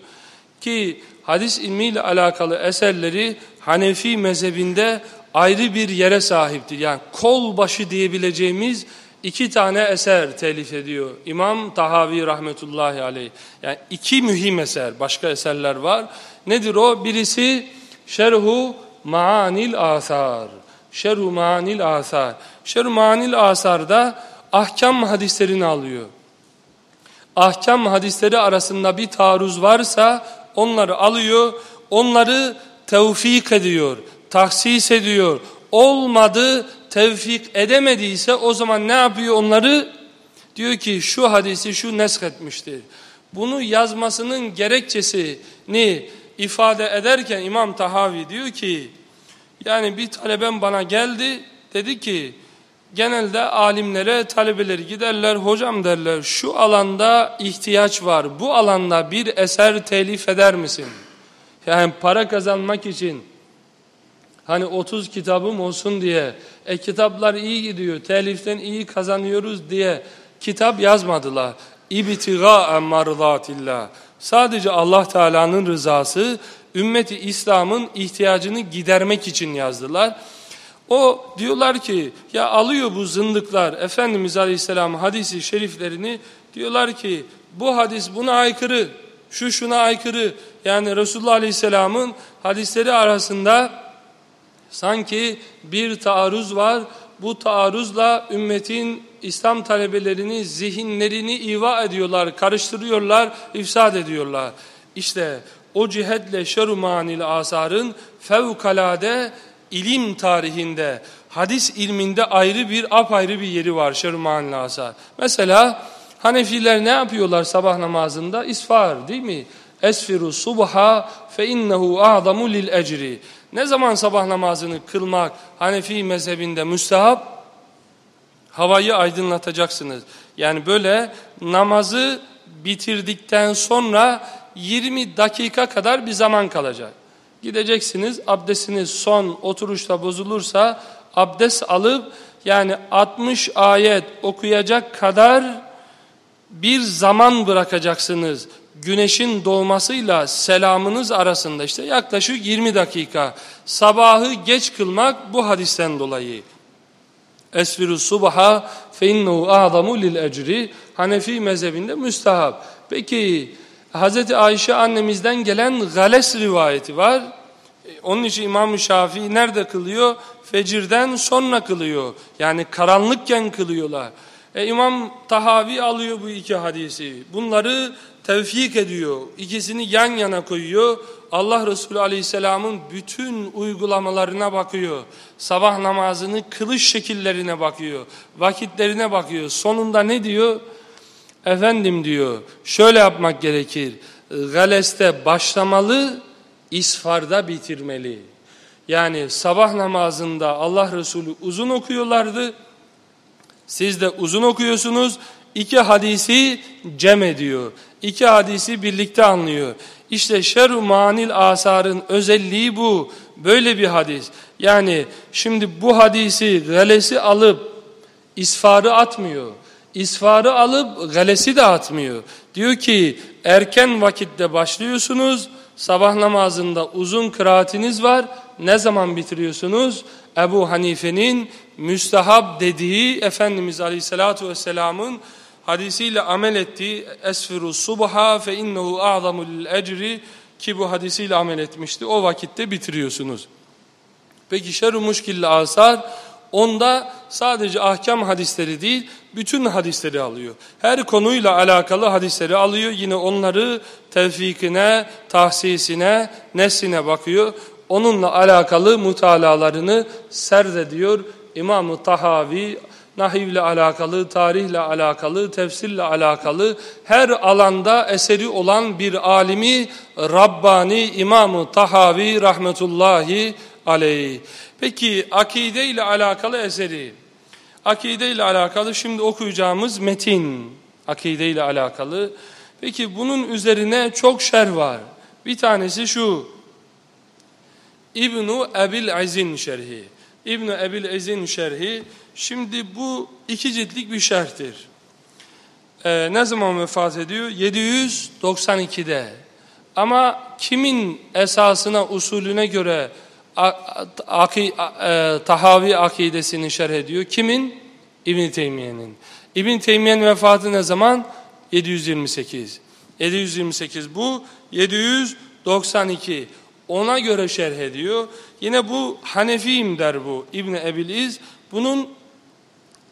Ki hadis ilmiyle alakalı eserleri Hanefi mezhebinde ayrı bir yere sahiptir. Yani kol başı diyebileceğimiz iki tane eser telif ediyor. İmam Tahavi rahmetullahi aleyh. Yani iki mühim eser, başka eserler var. Nedir o? Birisi Şerhu Maanil Asar. Şerhu Maanil Asar. Şerhu Maanil Asar'da ahkam hadislerini alıyor. Ahkam hadisleri arasında bir taarruz varsa onları alıyor, onları tevfik ediyor, tahsis ediyor. Olmadı, tevfik edemediyse o zaman ne yapıyor onları? Diyor ki şu hadisi şu nesk etmiştir. Bunu yazmasının gerekçesini ifade ederken İmam Tahavi diyor ki yani bir talebem bana geldi dedi ki genelde alimlere talebeleri giderler hocam derler şu alanda ihtiyaç var bu alanda bir eser telif eder misin? Yani para kazanmak için hani 30 kitabım olsun diye e kitaplar iyi gidiyor teliften iyi kazanıyoruz diye kitap yazmadılar. İbtiga marzatillah. Sadece Allah Teala'nın rızası ümmeti İslam'ın ihtiyacını gidermek için yazdılar. O diyorlar ki ya alıyor bu zındıklar Efendimiz Aleyhisselam hadisi şeriflerini diyorlar ki bu hadis buna aykırı, şu şuna aykırı. Yani Resulullah Aleyhisselam'ın hadisleri arasında sanki bir taarruz var. Bu taarruzla ümmetin İslam talebelerini, zihinlerini iva ediyorlar, karıştırıyorlar, ifsad ediyorlar. İşte o cihetle şer-u manil asarın fevkalade ilim tarihinde, hadis ilminde ayrı bir apayrı bir yeri var şer-u manil asar. Mesela Hanefiler ne yapıyorlar sabah namazında? İsfar değil mi? Esfiru subha fe innehu a'zamu lil ecri. Ne zaman sabah namazını kılmak Hanefi mezhebinde müstehap? havayı aydınlatacaksınız. Yani böyle namazı bitirdikten sonra 20 dakika kadar bir zaman kalacak. Gideceksiniz abdestiniz son oturuşta bozulursa abdest alıp yani 60 ayet okuyacak kadar bir zaman bırakacaksınız. Güneşin doğmasıyla selamınız arasında işte yaklaşık 20 dakika. Sabahı geç kılmak bu hadisten dolayı. Esfiru subha fe innehu a'zamu lil ecri. Hanefi mezhebinde müstahap. Peki Hz. Ayşe annemizden gelen gales rivayeti var. E, onun için İmam-ı Şafii nerede kılıyor? Fecirden sonra kılıyor. Yani karanlıkken kılıyorlar. E, İmam Tahavi alıyor bu iki hadisi. Bunları tevfik ediyor. İkisini yan yana koyuyor. Allah Resulü Aleyhisselam'ın bütün uygulamalarına bakıyor. Sabah namazını kılış şekillerine bakıyor. Vakitlerine bakıyor. Sonunda ne diyor? Efendim diyor şöyle yapmak gerekir. Galeste başlamalı, isfarda bitirmeli. Yani sabah namazında Allah Resulü uzun okuyorlardı. Siz de uzun okuyorsunuz. İki hadisi cem ediyor. İki hadisi birlikte anlıyor. İşte şer-u manil asarın özelliği bu. Böyle bir hadis. Yani şimdi bu hadisi galesi alıp isfarı atmıyor. İsfarı alıp galesi de atmıyor. Diyor ki erken vakitte başlıyorsunuz, Sabah namazında uzun kıraatiniz var. Ne zaman bitiriyorsunuz? Ebu Hanife'nin müstehab dediği Efendimiz Aleyhisselatü Vesselam'ın hadisiyle amel ettiği esfiru subha fe innehu a'zamul ecri ki bu hadisiyle amel etmişti. O vakitte bitiriyorsunuz. Peki şerru muşkilli asar onda sadece ahkam hadisleri değil bütün hadisleri alıyor. Her konuyla alakalı hadisleri alıyor. Yine onları tevfikine, tahsisine, nesline bakıyor. Onunla alakalı mutalalarını serdediyor. İmam-ı Tahavi nahivle alakalı, tarihle alakalı, tefsirle alakalı her alanda eseri olan bir alimi Rabbani İmam-ı Tahavi rahmetullahi aleyh. Peki akide ile alakalı eseri. Akide ile alakalı şimdi okuyacağımız metin. Akide ile alakalı. Peki bunun üzerine çok şer var. Bir tanesi şu. İbnu Ebil Azin şerhi. İbnu Ebil Azin şerhi. Şimdi bu iki ciltlik bir şerhtir. Ee, ne zaman vefat ediyor? 792'de. Ama kimin esasına, usulüne göre aki, e, Tahavi akidesini şerh ediyor. Kimin? İbn Teymiye'nin. İbn Teymiye'nin vefatı ne zaman? 728. 728 bu 792. Ona göre şerh ediyor. Yine bu Hanefiyim der bu İbn Ebil Bunun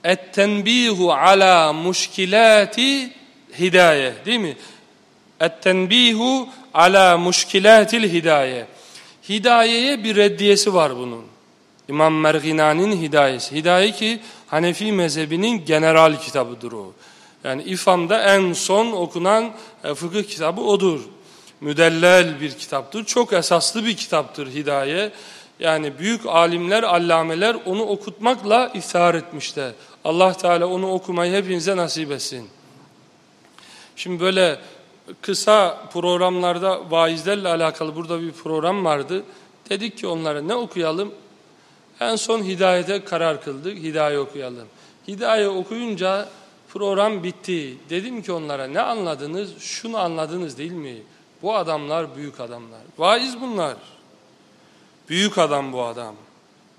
Et-tenbihu ala muşkilati hidaye değil mi? Et-tenbihu ala muşkilatil hidaye. Hidayeye bir reddiyesi var bunun. İmam Merginani'nin hidayesi. Hidaye ki Hanefi mezhebinin general kitabıdır o. Yani İFAM'da en son okunan e, fıkıh kitabı odur. Müdellel bir kitaptır. Çok esaslı bir kitaptır Hidaye. Yani büyük alimler, allameler onu okutmakla iftihar etmişler. Allah Teala onu okumayı hepinize nasip etsin. Şimdi böyle kısa programlarda vaizlerle alakalı burada bir program vardı. Dedik ki onlara ne okuyalım? En son hidayete karar kıldık. Hidaye okuyalım. Hidaye okuyunca program bitti. Dedim ki onlara ne anladınız? Şunu anladınız değil mi? Bu adamlar büyük adamlar. Vaiz bunlar. Büyük adam bu adam.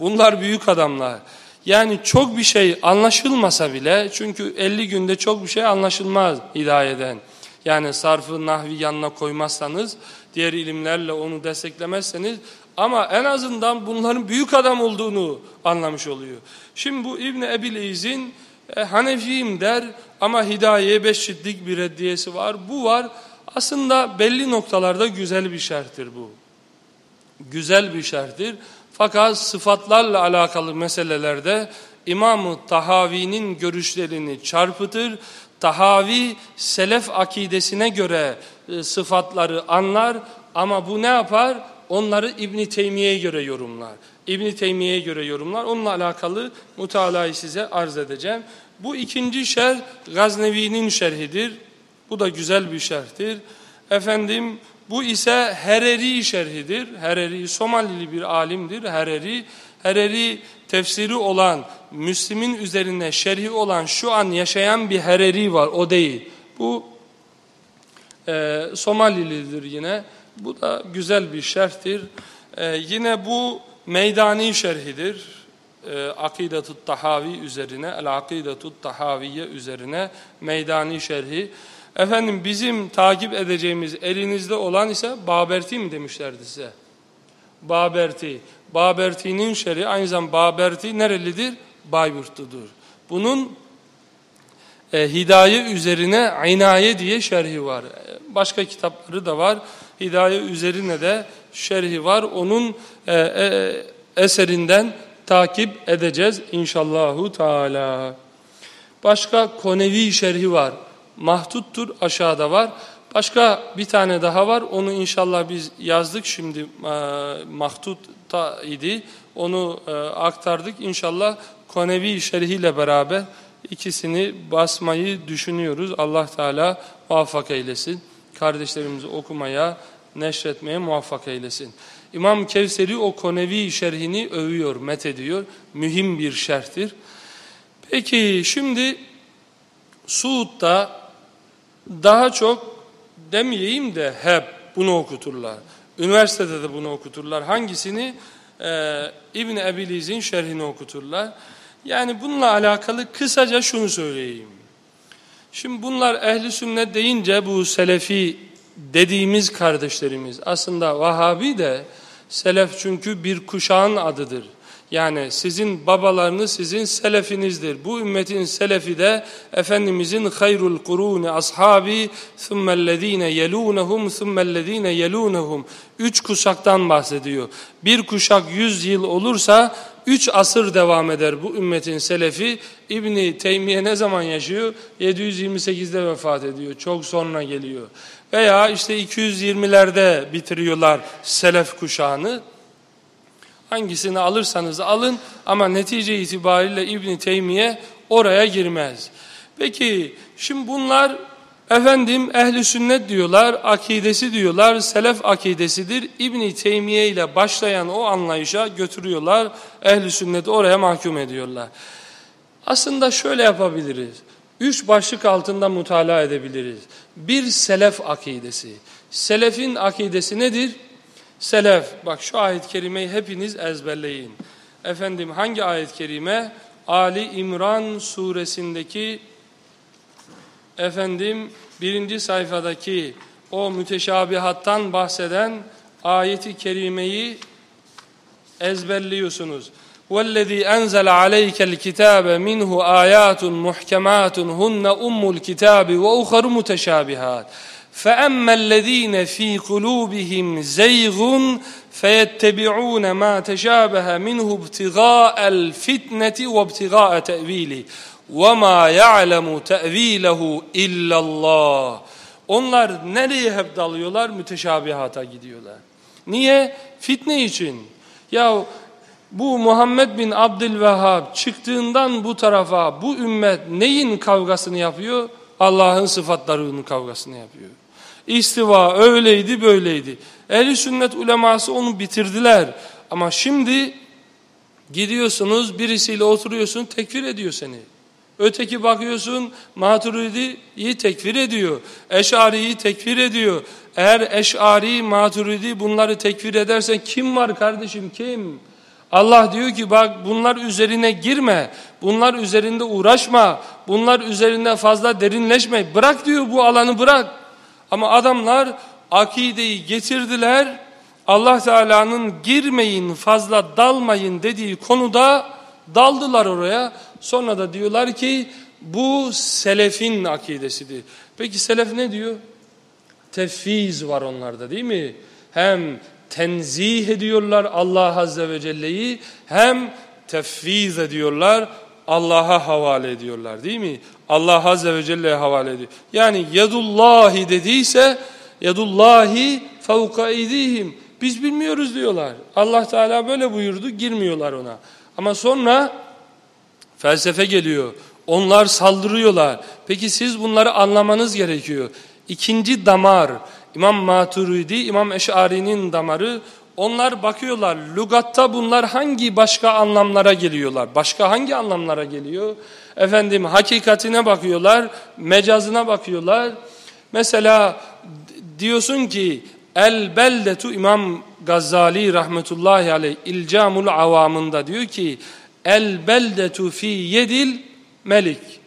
Bunlar büyük adamlar. Yani çok bir şey anlaşılmasa bile çünkü 50 günde çok bir şey anlaşılmaz hidayeden. Yani sarfı nahvi yanına koymazsanız, diğer ilimlerle onu desteklemezseniz ama en azından bunların büyük adam olduğunu anlamış oluyor. Şimdi bu İbni Ebil İz'in e, Hanefiyim der ama hidayeye beş şiddik bir reddiyesi var. Bu var. Aslında belli noktalarda güzel bir şerhtir bu. Güzel bir şerhtir. Fakat sıfatlarla alakalı meselelerde İmam-ı Tahavi'nin görüşlerini çarpıtır. Tahavi selef akidesine göre e, sıfatları anlar ama bu ne yapar? Onları İbn Teymiye'ye göre yorumlar. İbn Teymiye'ye göre yorumlar. Onunla alakalı mutalayı size arz edeceğim. Bu ikinci şerh Gaznevi'nin şerhidir. Bu da güzel bir şerhtir. Efendim bu ise Hereri şerhidir. Hereri Somalili bir alimdir. Hereri Hereri tefsiri olan, Müslim'in üzerine şerhi olan şu an yaşayan bir Hereri var. O değil. Bu e, Somalilidir yine. Bu da güzel bir şerhtir. E, yine bu meydani şerhidir. E, Akidatut Tahavi üzerine, El Akidatut Tahaviye üzerine meydani şerhi. Efendim bizim takip edeceğimiz elinizde olan ise Baberti mi demişlerdi size? Baberti. Baberti'nin şerhi aynı zamanda Baberti nerelidir? Bayburt'tudur. Bunun e, hidaye üzerine inaye diye şerhi var. E, başka kitapları da var. Hidaye üzerine de şerhi var. Onun e, e, eserinden takip edeceğiz inşallahu teala. Başka Konevi şerhi var. Mahtuttur aşağıda var. Başka bir tane daha var. Onu inşallah biz yazdık şimdi e, mahtutta idi. Onu e, aktardık. İnşallah Konevi şerhiyle beraber ikisini basmayı düşünüyoruz. Allah Teala muvaffak eylesin. Kardeşlerimizi okumaya, neşretmeye muvaffak eylesin. İmam Kevseri o Konevi şerhini övüyor, met ediyor. Mühim bir şerhtir. Peki şimdi Suud'da daha çok demeyeyim de hep bunu okuturlar. Üniversitede de bunu okuturlar. Hangisini? Ee, İbni Ebiliz'in şerhini okuturlar. Yani bununla alakalı kısaca şunu söyleyeyim. Şimdi bunlar ehli sünnet deyince bu selefi dediğimiz kardeşlerimiz aslında Vahabi de selef çünkü bir kuşağın adıdır. Yani sizin babalarınız sizin selefinizdir. Bu ümmetin selefi de Efendimizin hayrul kuruni ashabi thummellezine yelunehum thummellezine yelunehum. Üç kuşaktan bahsediyor. Bir kuşak yüz yıl olursa üç asır devam eder bu ümmetin selefi. İbni Teymiye ne zaman yaşıyor? 728'de vefat ediyor. Çok sonra geliyor. Veya işte 220'lerde bitiriyorlar selef kuşağını. Hangisini alırsanız alın ama netice itibariyle İbn Teymiye oraya girmez. Peki şimdi bunlar efendim ehli sünnet diyorlar, akidesi diyorlar, selef akidesidir. İbn Teymiye ile başlayan o anlayışa götürüyorlar. Ehli sünneti oraya mahkum ediyorlar. Aslında şöyle yapabiliriz. Üç başlık altında mutala edebiliriz. Bir selef akidesi. Selefin akidesi nedir? Selef, bak şu ayet-i kerimeyi hepiniz ezberleyin. Efendim hangi ayet-i kerime? Ali İmran suresindeki efendim birinci sayfadaki o müteşabihattan bahseden ayeti kerimeyi ezberliyorsunuz. وَالَّذ۪ي أَنْزَلَ عَلَيْكَ الْكِتَابَ مِنْهُ آيَاتٌ مُحْكَمَاتٌ هُنَّ أُمُّ الْكِتَابِ وَأُخَرُ مُتَشَابِهَاتٌ فَأَمَّا الَّذ۪ينَ ف۪ي قُلُوبِهِمْ زَيْغٌ فَيَتَّبِعُونَ مَا تَشَابَهَ مِنْهُ ابْتِغَاءَ الْفِتْنَةِ وَابْتِغَاءَ تَأْو۪يلِهِ وَمَا يَعْلَمُ تَأْو۪يلَهُ اِلَّا اللّٰهِ Onlar nereye hep dalıyorlar? Müteşabihata gidiyorlar. Niye? Fitne için. Ya bu Muhammed bin Abdülvehhab çıktığından bu tarafa bu ümmet neyin kavgasını yapıyor? Allah'ın sıfatlarının kavgasını yapıyor. İstiva öyleydi böyleydi. Ehli sünnet uleması onu bitirdiler. Ama şimdi gidiyorsunuz birisiyle oturuyorsun tekfir ediyor seni. Öteki bakıyorsun Maturidi'yi tekfir ediyor. Eş'ari'yi tekfir ediyor. Eğer Eş'ari, Maturidi bunları tekfir edersen kim var kardeşim kim? Allah diyor ki bak bunlar üzerine girme. Bunlar üzerinde uğraşma. Bunlar üzerinde fazla derinleşme. Bırak diyor bu alanı bırak. Ama adamlar akideyi getirdiler. Allah Teala'nın girmeyin fazla dalmayın dediği konuda daldılar oraya. Sonra da diyorlar ki bu selefin akidesidir. Peki selef ne diyor? Tefviz var onlarda değil mi? Hem tenzih ediyorlar Allah Azze ve Celle'yi hem tefviz ediyorlar Allah'a havale ediyorlar değil mi? Allah Azze ve Celle'ye havale ediyor. Yani yedullahi dediyse yedullahi fevka eydihim. Biz bilmiyoruz diyorlar. Allah Teala böyle buyurdu girmiyorlar ona. Ama sonra felsefe geliyor. Onlar saldırıyorlar. Peki siz bunları anlamanız gerekiyor. İkinci damar İmam Maturidi, İmam Eş'ari'nin damarı onlar bakıyorlar lugatta bunlar hangi başka anlamlara geliyorlar? Başka hangi anlamlara geliyor? Efendim hakikatine bakıyorlar, mecazına bakıyorlar. Mesela diyorsun ki El beldetu İmam Gazali rahmetullahi aleyh İlcamul Avamında diyor ki El beldetu fi yedil melik.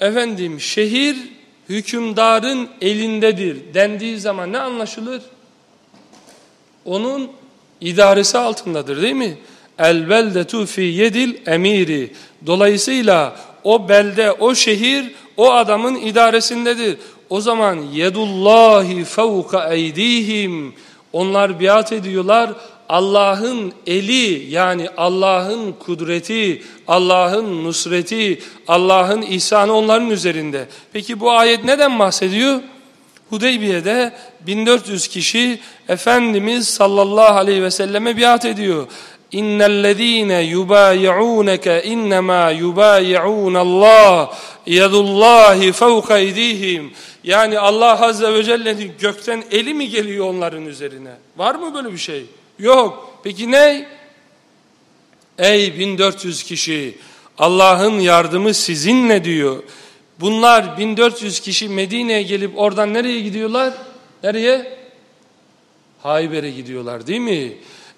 Efendim şehir hükümdarın elindedir dendiği zaman ne anlaşılır? Onun idaresi altındadır değil mi? El beldetu fi yedil emiri. Dolayısıyla o belde, o şehir o adamın idaresindedir. O zaman yedullahi fevka eydihim. Onlar biat ediyorlar. Allah'ın eli yani Allah'ın kudreti, Allah'ın nusreti, Allah'ın ihsanı onların üzerinde. Peki bu ayet neden bahsediyor? Hudeybiye'de 1400 kişi Efendimiz sallallahu aleyhi ve selleme biat ediyor. İnnellezîne yubâyi'ûneke innemâ yubâyi'ûnallâh yedullâhi fevka eydihim. Yani Allah azze ve celle'nin gökten eli mi geliyor onların üzerine? Var mı böyle bir şey? Yok. Peki ne? Ey 1400 kişi Allah'ın yardımı sizinle diyor. Bunlar 1400 kişi Medine'ye gelip oradan nereye gidiyorlar? Nereye? Hayber'e gidiyorlar değil mi?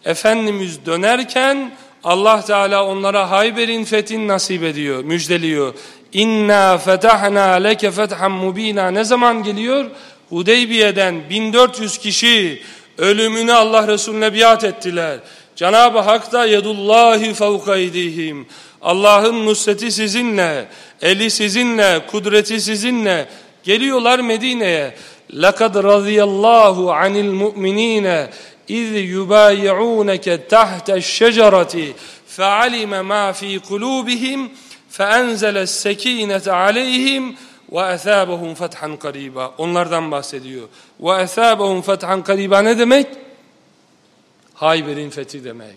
Efendimiz dönerken Allah Teala onlara Hayber'in fethin nasip ediyor, müjdeliyor. İnna fetahna leke fethan mubina ne zaman geliyor? Hudeybiye'den 1400 kişi ölümünü Allah Resulüne biat ettiler. Cenab-ı Hak da yedullahi fevka idihim. Allah'ın nusreti sizinle, eli sizinle, kudreti sizinle. Geliyorlar Medine'ye. لَقَدْ رَضِيَ اللّٰهُ عَنِ الْمُؤْمِنِينَ اِذْ يُبَايِعُونَكَ تَحْتَ الشَّجَرَةِ فَعَلِمَ مَا ف۪ي قُلُوبِهِمْ فَاَنْزَلَ السَّك۪ينَةَ عَلَيْهِمْ وَاَثَابَهُمْ فَتْحًا قَرِيبًا Onlardan bahsediyor. وَاَثَابَهُمْ فَتْحًا قَرِيبًا ne demek? Hayber'in fethi demek.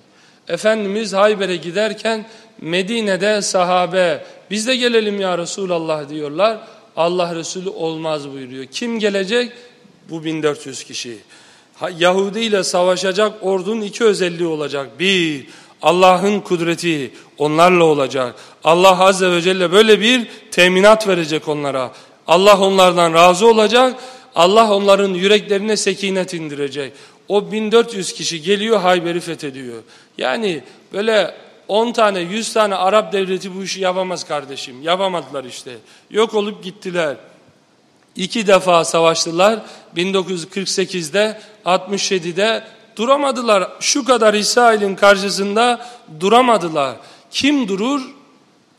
Efendimiz Hayber'e giderken Medine'de sahabe biz de gelelim ya Resulallah diyorlar. Allah Resulü olmaz buyuruyor. Kim gelecek? Bu 1400 kişi. Yahudi ile savaşacak ordunun iki özelliği olacak. Bir, Allah'ın kudreti onlarla olacak. Allah Azze ve Celle böyle bir teminat verecek onlara. Allah onlardan razı olacak. Allah onların yüreklerine sekinet indirecek. O 1400 kişi geliyor Hayber'i fethediyor. Yani böyle 10 tane 100 tane Arap devleti bu işi yapamaz kardeşim. Yapamadılar işte. Yok olup gittiler. İki defa savaştılar. 1948'de 67'de duramadılar. Şu kadar İsrail'in karşısında duramadılar. Kim durur?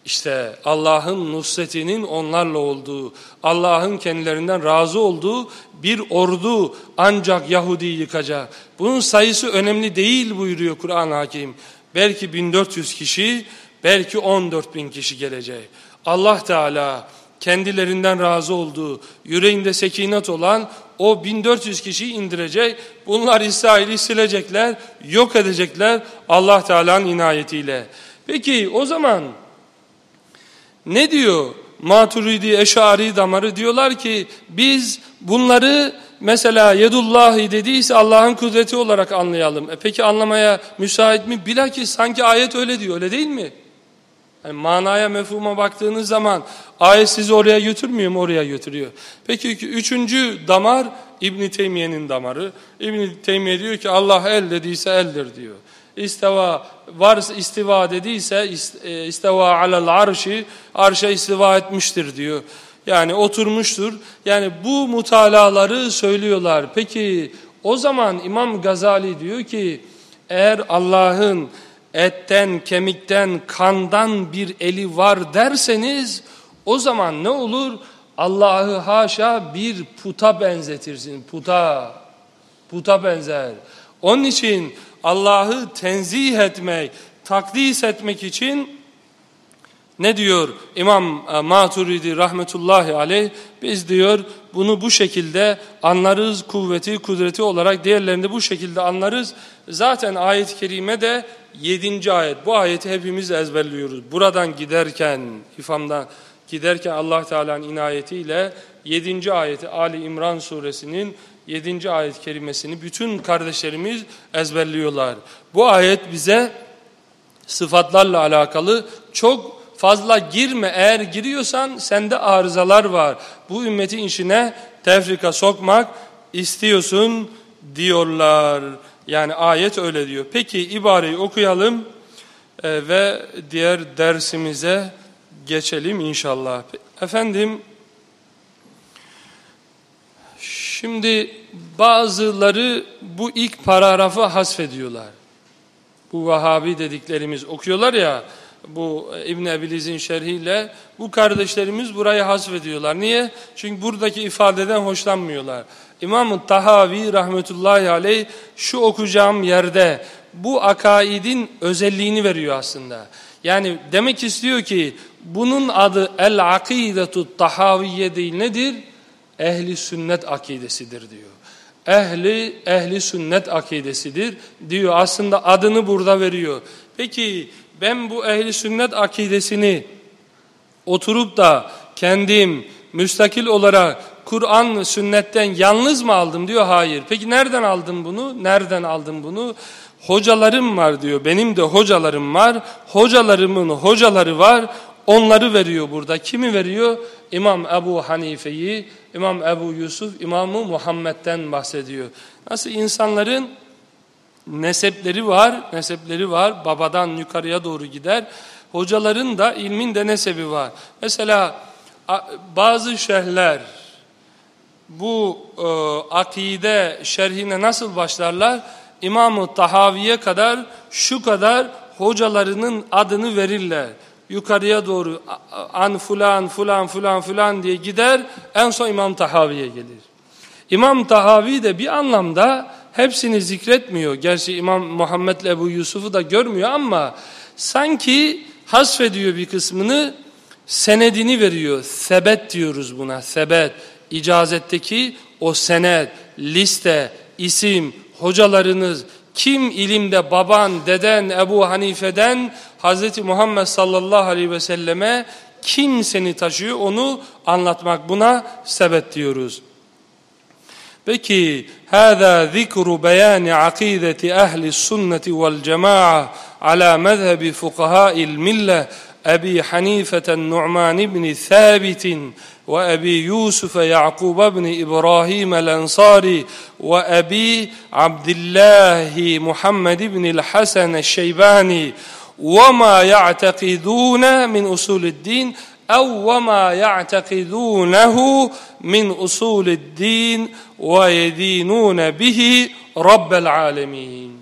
İşte Allah'ın nusretinin onlarla olduğu, Allah'ın kendilerinden razı olduğu bir ordu ancak Yahudi'yi yıkacak. Bunun sayısı önemli değil buyuruyor Kur'an Hakim. Belki 1400 kişi, belki 14 bin kişi gelecek. Allah Teala kendilerinden razı olduğu, yüreğinde sekinet olan o 1400 kişiyi indirecek. Bunlar İsrail'i silecekler, yok edecekler Allah Teala'nın inayetiyle. Peki o zaman ne diyor Maturidi, Eşari damarı? Diyorlar ki biz bunları mesela yedullahi dediyse Allah'ın kudreti olarak anlayalım. E peki anlamaya müsait mi? Bilakis sanki ayet öyle diyor öyle değil mi? Yani manaya mefhuma baktığınız zaman ayet sizi oraya götürmüyor mu? Oraya götürüyor. Peki üçüncü damar İbn Teymiye'nin damarı. İbn Teymiye diyor ki Allah el dediyse eldir diyor. İsteva varsa istiva dediyse e, istiva alel arşi arşa istiva etmiştir diyor. Yani oturmuştur. Yani bu mutalaları söylüyorlar. Peki o zaman İmam Gazali diyor ki eğer Allah'ın etten, kemikten, kandan bir eli var derseniz o zaman ne olur? Allah'ı haşa bir puta benzetirsin. Puta. Puta benzer. Onun için Allah'ı tenzih etmek, takdis etmek için ne diyor İmam e, Maturidi rahmetullahi aleyh? Biz diyor bunu bu şekilde anlarız kuvveti, kudreti olarak diğerlerini bu şekilde anlarız. Zaten ayet-i kerime de 7. ayet. Bu ayeti hepimiz ezberliyoruz. Buradan giderken, ifamdan giderken Allah Teala'nın inayetiyle 7. ayeti Ali İmran suresinin 7. ayet kelimesini bütün kardeşlerimiz ezberliyorlar. Bu ayet bize sıfatlarla alakalı çok fazla girme. Eğer giriyorsan sende arızalar var. Bu ümmetin işine tefrika sokmak istiyorsun diyorlar. Yani ayet öyle diyor. Peki ibareyi okuyalım e, ve diğer dersimize geçelim inşallah. Efendim Şimdi bazıları bu ilk paragrafı hasfediyorlar. Bu Vahabi dediklerimiz okuyorlar ya bu İbn Ebiliz'in şerhiyle bu kardeşlerimiz burayı hasfediyorlar. Niye? Çünkü buradaki ifadeden hoşlanmıyorlar. İmam Tahavi rahmetullahi aleyh şu okuyacağım yerde bu akaidin özelliğini veriyor aslında. Yani demek istiyor ki bunun adı el-akidetu tahaviye değil nedir? ehli sünnet akidesidir diyor. Ehli ehli sünnet akidesidir diyor. Aslında adını burada veriyor. Peki ben bu ehli sünnet akidesini oturup da kendim müstakil olarak Kur'an sünnetten yalnız mı aldım diyor. Hayır. Peki nereden aldım bunu? Nereden aldım bunu? Hocalarım var diyor. Benim de hocalarım var. Hocalarımın hocaları var. Onları veriyor burada. Kimi veriyor? İmam Ebu Hanife'yi, İmam Ebu Yusuf, İmamı Muhammed'den bahsediyor. Nasıl insanların nesepleri var, nesepleri var, babadan yukarıya doğru gider. Hocaların da ilmin de nesebi var. Mesela bazı şehirler bu e, akide şerhine nasıl başlarlar? İmam-ı Tahaviye kadar şu kadar hocalarının adını verirler. Yukarıya doğru an fulan fulan fulan fulan diye gider en son İmam Tahaviye gelir. İmam Tahavi de bir anlamda hepsini zikretmiyor. Gerçi İmam Muhammed Ebu Yusuf'u da görmüyor ama sanki hasfediyor bir kısmını senedini veriyor. Sebet diyoruz buna sebet İcazetteki o senet, liste, isim, hocalarınız, kim ilimde baban, deden, Ebu Hanife'den Hz. Muhammed sallallahu aleyhi ve selleme kim seni taşıyor onu anlatmak buna sebet diyoruz. Peki hâzâ zikru beyâni akîdeti ehli sünneti vel cemâ'a ala mezhebi fukahâil millet أبي حنيفة النعمان بن ثابت وأبي يوسف يعقوب بن إبراهيم الأنصاري وأبي عبد الله محمد بن الحسن الشيباني وما يعتقدون من أصول الدين أو وما يعتقدونه من أصول الدين ويدينون به رب العالمين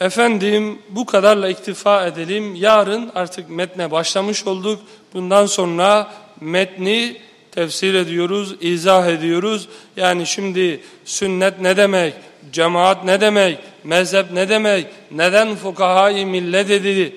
Efendim bu kadarla iktifa edelim. Yarın artık metne başlamış olduk. Bundan sonra metni tefsir ediyoruz, izah ediyoruz. Yani şimdi sünnet ne demek, cemaat ne demek, mezhep ne demek, neden fukahayı millet dedi.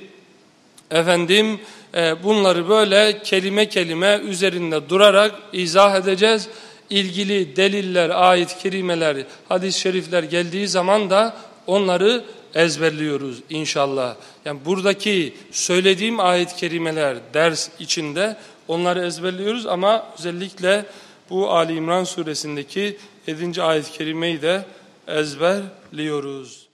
Efendim e, bunları böyle kelime kelime üzerinde durarak izah edeceğiz. İlgili deliller, ayet kerimeler, hadis-i şerifler geldiği zaman da onları ezberliyoruz inşallah. Yani buradaki söylediğim ayet kerimeler ders içinde onları ezberliyoruz ama özellikle bu Ali İmran suresindeki 7. ayet kerimeyi de ezberliyoruz.